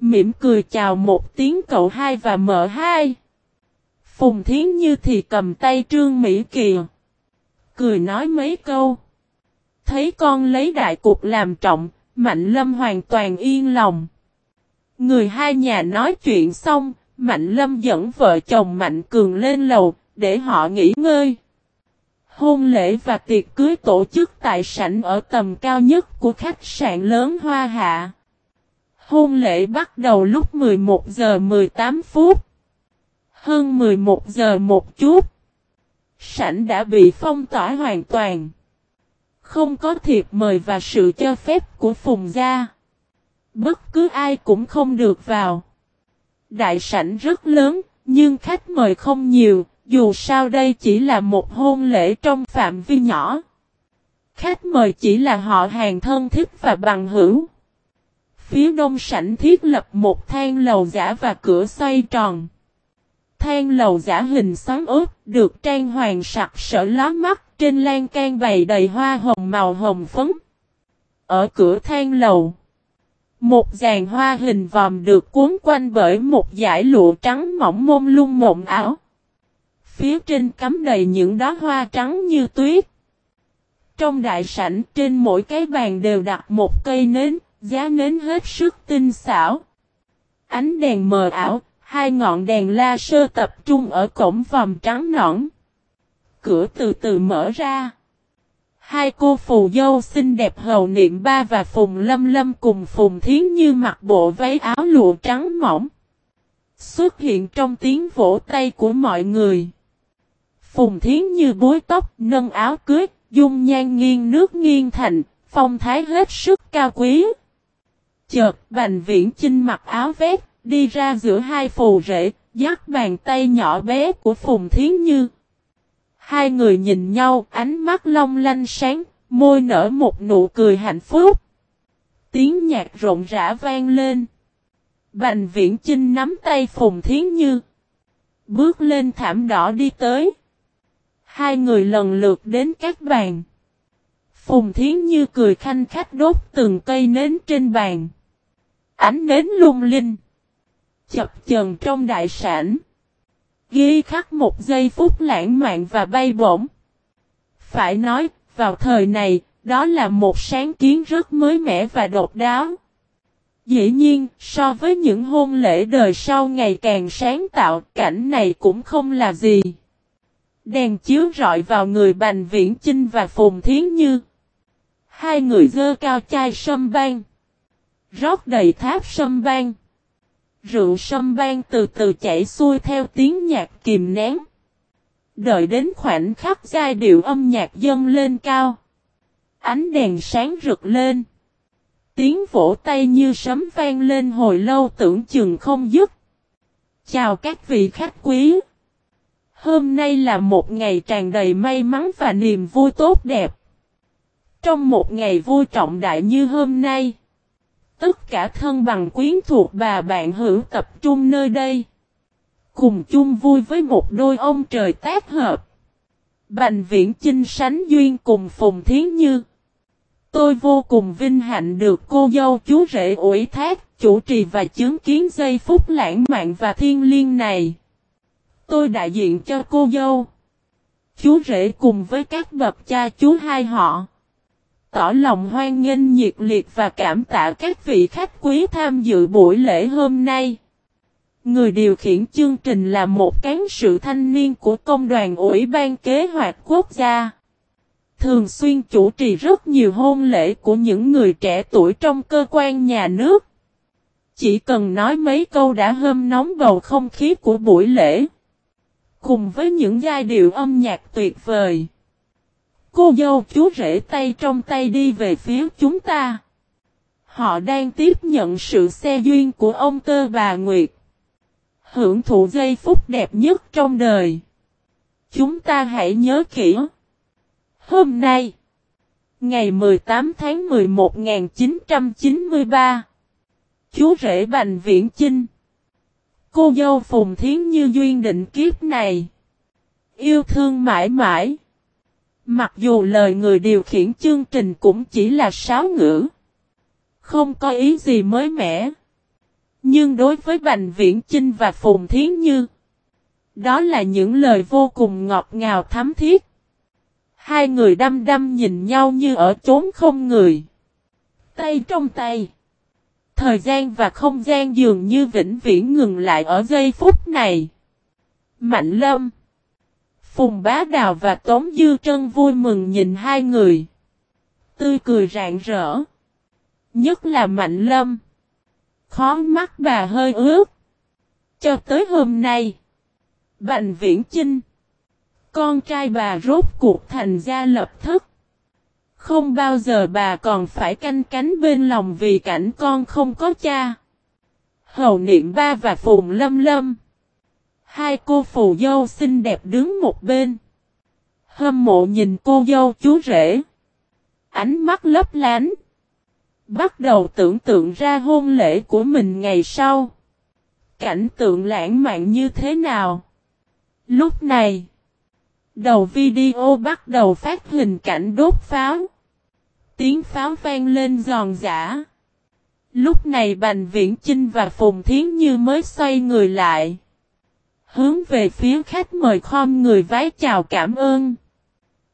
Mỉm cười chào một tiếng cậu hai và mợ hai. Phùng Thiến Như thì cầm tay Trương Mỹ Kiều cười nói mấy câu. Thấy con lấy đại cục làm trọng, Mạnh Lâm hoàn toàn yên lòng. Người hai nhà nói chuyện xong, Mạnh Lâm dẫn vợ chồng Mạnh Cường lên lầu, để họ nghỉ ngơi. Hôn lễ và tiệc cưới tổ chức tại sảnh ở tầm cao nhất của khách sạn lớn Hoa Hạ. Hôn lễ bắt đầu lúc 11 giờ 18 phút. Hơn 11 giờ một chút. Sảnh đã bị phong tỏa hoàn toàn. Không có thiệp mời và sự cho phép của Phùng Gia. Bất cứ ai cũng không được vào. Đại sảnh rất lớn, nhưng khách mời không nhiều, dù sao đây chỉ là một hôn lễ trong phạm vi nhỏ. Khách mời chỉ là họ hàng thân thích và bằng hữu. Phía đông sảnh thiết lập một thang lầu giả và cửa xoay tròn. Thang lầu giả hình xoắn ướp, được trang hoàng sặc sỡ ló mắt, trên lan can bày đầy hoa hồng màu hồng phấn. Ở cửa thang lầu, một dàn hoa hình vòm được cuốn quanh bởi một dải lụa trắng mỏng mông lung mộng ảo. Phía trên cắm đầy những đóa hoa trắng như tuyết. Trong đại sảnh trên mỗi cái bàn đều đặt một cây nến, giá nến hết sức tinh xảo. Ánh đèn mờ ảo, Hai ngọn đèn la sơ tập trung ở cổng vòm trắng nõn. Cửa từ từ mở ra. Hai cô phù dâu xinh đẹp hầu niệm ba và phùng lâm lâm cùng phùng thiến như mặc bộ váy áo lụa trắng mỏng. Xuất hiện trong tiếng vỗ tay của mọi người. Phùng thiến như bối tóc nâng áo cưới, dung nhan nghiêng nước nghiêng thành, phong thái hết sức cao quý. Chợt bành viễn chinh mặc áo vét, đi ra giữa hai phù rễ, dắt bàn tay nhỏ bé của Phùng Thiến Như. Hai người nhìn nhau, ánh mắt long lanh sáng, môi nở một nụ cười hạnh phúc. Tiếng nhạc rộn rã vang lên. Bành viễn chinh nắm tay Phùng Thiến Như. Bước lên thảm đỏ đi tới. Hai người lần lượt đến các bàn. Phùng Thiến Như cười khanh khách đốt từng cây nến trên bàn. Ánh nến lung linh. Chập chờn trong đại sản. Ghi khắc một giây phút lãng mạn và bay bổng. Phải nói, vào thời này, đó là một sáng kiến rất mới mẻ và độc đáo. Dĩ nhiên, so với những hôn lễ đời sau ngày càng sáng tạo, cảnh này cũng không là gì. Đèn chiếu rọi vào người Bành Viễn Chinh và Phùng Thiến Như. Hai người dơ cao chai sâm ban. Rót đầy tháp sâm ban. Rượu sâm ban từ từ chảy xuôi theo tiếng nhạc kìm nén. Đợi đến khoảnh khắc giai điệu âm nhạc dâng lên cao. Ánh đèn sáng rực lên. Tiếng vỗ tay như sấm vang lên hồi lâu tưởng chừng không dứt. Chào các vị khách quý. Hôm nay là một ngày tràn đầy may mắn và niềm vui tốt đẹp. Trong một ngày vui trọng đại như hôm nay. Tất cả thân bằng quyến thuộc bà bạn hữu tập trung nơi đây. Cùng chung vui với một đôi ông trời tác hợp. Bành viễn chinh sánh duyên cùng Phùng Thiến Như. Tôi vô cùng vinh hạnh được cô dâu chú rể ủy thác, chủ trì và chứng kiến giây phút lãng mạn và thiên liêng này. Tôi đại diện cho cô dâu. Chú rể cùng với các bậc cha chú hai họ tỏ lòng hoan nghênh nhiệt liệt và cảm tạ các vị khách quý tham dự buổi lễ hôm nay. Người điều khiển chương trình là một cán sự thanh niên của công đoàn Ủy ban Kế hoạch Quốc gia. Thường xuyên chủ trì rất nhiều hôn lễ của những người trẻ tuổi trong cơ quan nhà nước. Chỉ cần nói mấy câu đã hâm nóng bầu không khí của buổi lễ. Cùng với những giai điệu âm nhạc tuyệt vời. Cô dâu chú rể tay trong tay đi về phía chúng ta. Họ đang tiếp nhận sự xe duyên của ông tơ bà Nguyệt. Hưởng thụ giây phút đẹp nhất trong đời. Chúng ta hãy nhớ kỹ. Hôm nay, ngày 18 tháng 11 1993, chú rể Bành Viễn Chinh, cô dâu Phùng Thiến Như duyên định kiếp này, yêu thương mãi mãi. Mặc dù lời người điều khiển chương trình cũng chỉ là sáo ngữ. Không có ý gì mới mẻ. Nhưng đối với Bành Viễn Chinh và Phùng Thiến Như. Đó là những lời vô cùng ngọt ngào thắm thiết. Hai người đăm đăm nhìn nhau như ở chốn không người. Tay trong tay. Thời gian và không gian dường như vĩnh viễn ngừng lại ở giây phút này. Mạnh lâm. Phùng Bá Đào và Tống Dư Trân vui mừng nhìn hai người. Tươi cười rạng rỡ. Nhất là Mạnh Lâm. Khó mắt bà hơi ướt. Cho tới hôm nay. Bành Viễn Chinh. Con trai bà rốt cuộc thành gia lập thức. Không bao giờ bà còn phải canh cánh bên lòng vì cảnh con không có cha. Hầu niệm ba và Phùng Lâm Lâm. Hai cô phù dâu xinh đẹp đứng một bên. Hâm mộ nhìn cô dâu chú rể. Ánh mắt lấp lánh. Bắt đầu tưởng tượng ra hôn lễ của mình ngày sau. Cảnh tượng lãng mạn như thế nào? Lúc này, đầu video bắt đầu phát hình cảnh đốt pháo. Tiếng pháo vang lên giòn giả. Lúc này Bành Viễn Chinh và Phùng Thiến Như mới xoay người lại. Hướng về phía khách mời khom người vái chào cảm ơn.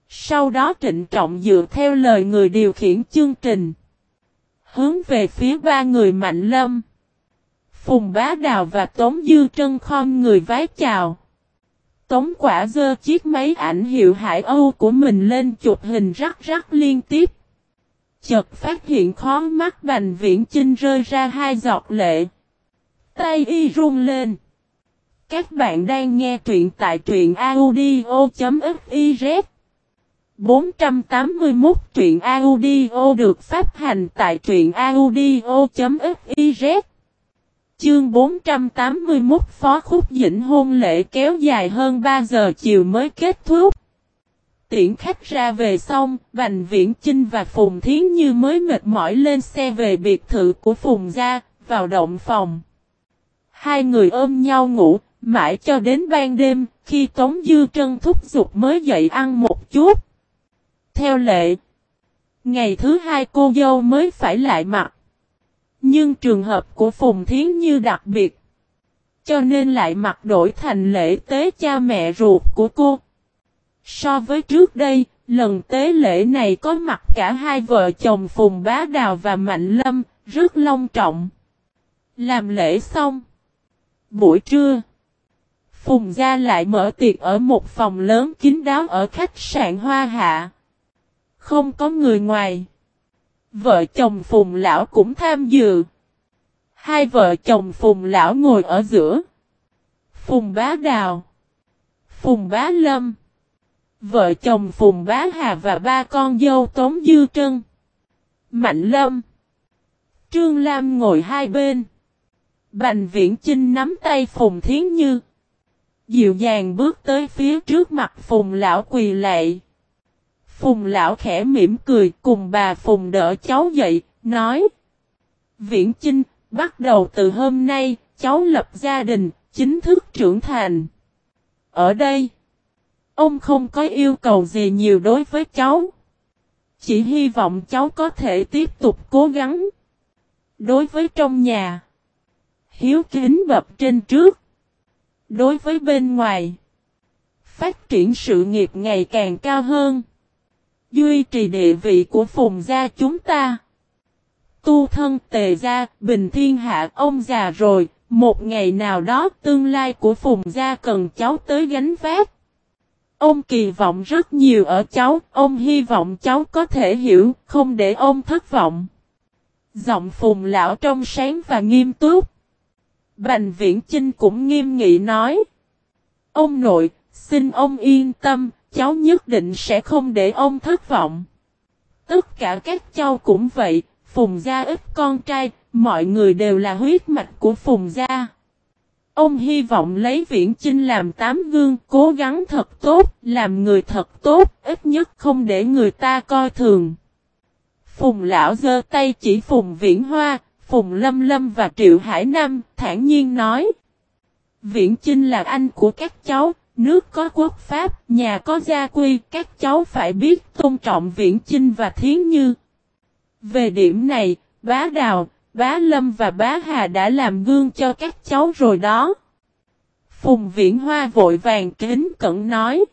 Sau đó trịnh trọng dựa theo lời người điều khiển chương trình. Hướng về phía ba người Mạnh Lâm, Phùng Bá Đào và Tống Dư Trân khom người vái chào. Tống quả dơ chiếc máy ảnh hiệu Hải Âu của mình lên chụp hình rắc rắc liên tiếp. Chợt phát hiện khó mắt Bành Viễn Chinh rơi ra hai giọt lệ. Tay y run lên. Các bạn đang nghe truyện tại truyện audio.fiz 481 truyện audio được phát hành tại truyện audio.fiz Chương 481 Phó Khúc Dĩnh hôn lễ kéo dài hơn 3 giờ chiều mới kết thúc. Tiễn khách ra về xong, Bành Viễn Chinh và Phùng Thiến Như mới mệt mỏi lên xe về biệt thự của Phùng Gia, vào động phòng. Hai người ôm nhau ngủ, mãi cho đến ban đêm, khi Tống Dư Trân thúc giục mới dậy ăn một chút. Theo lệ, ngày thứ hai cô dâu mới phải lại mặt. Nhưng trường hợp của Phùng Thiến Như đặc biệt. Cho nên lại mặc đổi thành lễ tế cha mẹ ruột của cô. So với trước đây, lần tế lễ này có mặt cả hai vợ chồng Phùng Bá Đào và Mạnh Lâm, rất long trọng. Làm lễ xong. Buổi trưa. Phùng Gia lại mở tiệc ở một phòng lớn kín đáo ở khách sạn Hoa Hạ. Không có người ngoài. Vợ chồng Phùng Lão cũng tham dự. Hai vợ chồng Phùng Lão ngồi ở giữa. Phùng Bá Đào. Phùng Bá Lâm. Vợ chồng Phùng Bá Hà và ba con dâu Tống Dư Trân. Mạnh Lâm. Trương Lam ngồi hai bên. Bành Viễn Chinh nắm tay Phùng Thiến Như. Dịu dàng bước tới phía trước mặt Phùng Lão quỳ lạy. Phùng Lão khẽ mỉm cười cùng bà Phùng đỡ cháu dậy, nói. Viễn Chinh, bắt đầu từ hôm nay, cháu lập gia đình, chính thức trưởng thành. Ở đây, ông không có yêu cầu gì nhiều đối với cháu. Chỉ hy vọng cháu có thể tiếp tục cố gắng. Đối với trong nhà, hiếu kính bập trên trước. Đối với bên ngoài, phát triển sự nghiệp ngày càng cao hơn. Duy trì địa vị của phùng gia chúng ta. Tu thân tề gia, bình thiên hạ ông già rồi, một ngày nào đó tương lai của phùng gia cần cháu tới gánh vác. Ông kỳ vọng rất nhiều ở cháu, ông hy vọng cháu có thể hiểu, không để ông thất vọng. Giọng phùng lão trong sáng và nghiêm túc. Bành viễn Chinh cũng nghiêm nghị nói. Ông nội, xin ông yên tâm, cháu nhất định sẽ không để ông thất vọng. Tất cả các cháu cũng vậy, Phùng Gia ít con trai, mọi người đều là huyết mạch của Phùng Gia. Ông hy vọng lấy Viễn Chinh làm tám gương, cố gắng thật tốt, làm người thật tốt, ít nhất không để người ta coi thường. Phùng Lão giơ tay chỉ Phùng Viễn Hoa, Phùng Lâm Lâm và Triệu Hải Nam, thản nhiên nói. Viễn Chinh là anh của các cháu, nước có quốc pháp, nhà có gia quy, các cháu phải biết tôn trọng Viễn Chinh và Thiến Như. Về điểm này, bá Đào, bá Lâm và bá Hà đã làm gương cho các cháu rồi đó. Phùng Viễn Hoa vội vàng kính cẩn nói.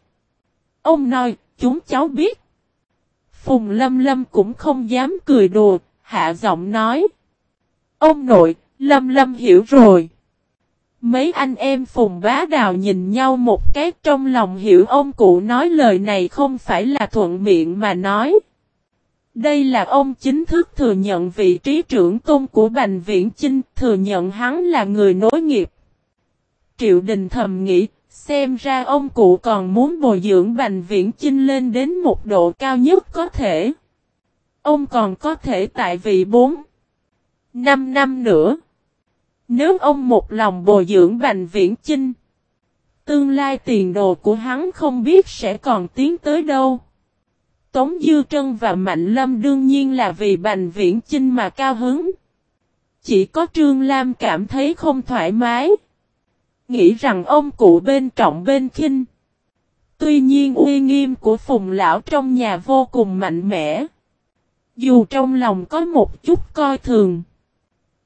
Ông nói, chúng cháu biết. Phùng Lâm Lâm cũng không dám cười đùa, hạ giọng nói. Ông nội, Lâm Lâm hiểu rồi. Mấy anh em Phùng Bá Đào nhìn nhau một cái trong lòng hiểu ông cụ nói lời này không phải là thuận miệng mà nói. Đây là ông chính thức thừa nhận vị trí trưởng tôn của Bành Viễn Chinh, thừa nhận hắn là người nối nghiệp. Triệu Đình thầm nghĩ, xem ra ông cụ còn muốn bồi dưỡng Bành Viễn Chinh lên đến một độ cao nhất có thể. Ông còn có thể tại vị 4, 5 năm nữa. Nếu ông một lòng bồi dưỡng Bành Viễn Chinh, tương lai tiền đồ của hắn không biết sẽ còn tiến tới đâu. Tống Dư Trân và Mạnh Lâm đương nhiên là vì Bành Viễn Chinh mà cao hứng. Chỉ có Trương Lam cảm thấy không thoải mái. Nghĩ rằng ông cụ bên trọng bên khinh. Tuy nhiên uy nghiêm của Phùng Lão trong nhà vô cùng mạnh mẽ. Dù trong lòng có một chút coi thường.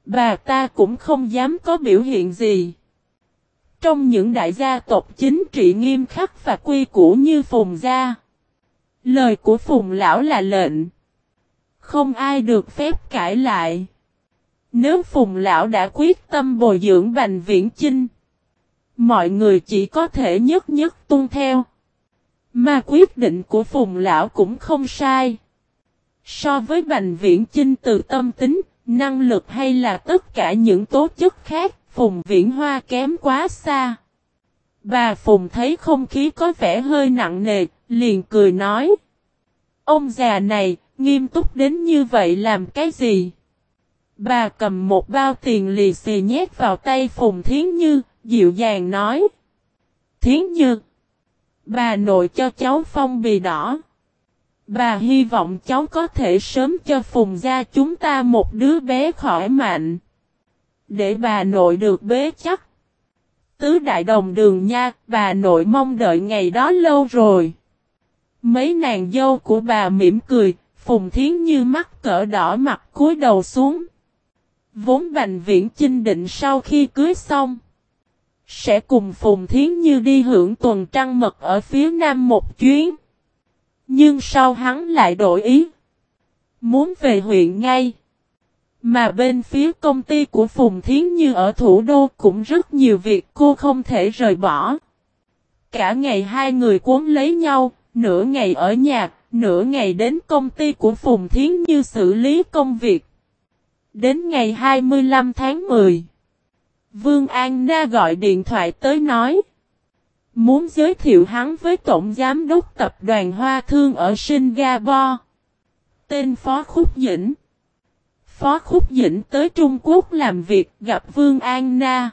Bà ta cũng không dám có biểu hiện gì. Trong những đại gia tộc chính trị nghiêm khắc và quy củ như Phùng Gia. Lời của Phùng Lão là lệnh. Không ai được phép cãi lại. Nếu Phùng Lão đã quyết tâm bồi dưỡng Bành Viễn Chinh, mọi người chỉ có thể nhất nhất tuân theo. Mà quyết định của Phùng Lão cũng không sai. So với Bành Viễn Chinh từ tâm tính, năng lực hay là tất cả những tố chất khác, Phùng Viễn Hoa kém quá xa. Bà Phùng thấy không khí có vẻ hơi nặng nề, liền cười nói. Ông già này, nghiêm túc đến như vậy làm cái gì? Bà cầm một bao tiền lì xì nhét vào tay Phùng Thiến Như, dịu dàng nói. Thiến Như, bà nội cho cháu phong bì đỏ. Bà hy vọng cháu có thể sớm cho Phùng gia chúng ta một đứa bé khỏi mạnh. Để bà nội được bế chắc. Tứ đại đồng đường nha, bà nội mong đợi ngày đó lâu rồi. Mấy nàng dâu của bà mỉm cười, Phùng Thiến Như mắt cỡ đỏ mặt cúi đầu xuống. Vốn Bành Viễn Chinh định sau khi cưới xong. Sẽ cùng Phùng Thiến Như đi hưởng tuần trăng mật ở phía nam một chuyến. Nhưng sau hắn lại đổi ý. Muốn về huyện ngay. Mà bên phía công ty của Phùng Thiến Như ở thủ đô cũng rất nhiều việc cô không thể rời bỏ. Cả ngày hai người cuốn lấy nhau, nửa ngày ở nhà, nửa ngày đến công ty của Phùng Thiến Như xử lý công việc. Đến ngày 25 tháng 10, Vương An Na gọi điện thoại tới nói. Muốn giới thiệu hắn với Tổng Giám đốc Tập đoàn Hoa Thương ở Singapore. Tên Phó Khúc Dĩnh. Phó Khúc Dĩnh tới Trung Quốc làm việc gặp Vương An Na.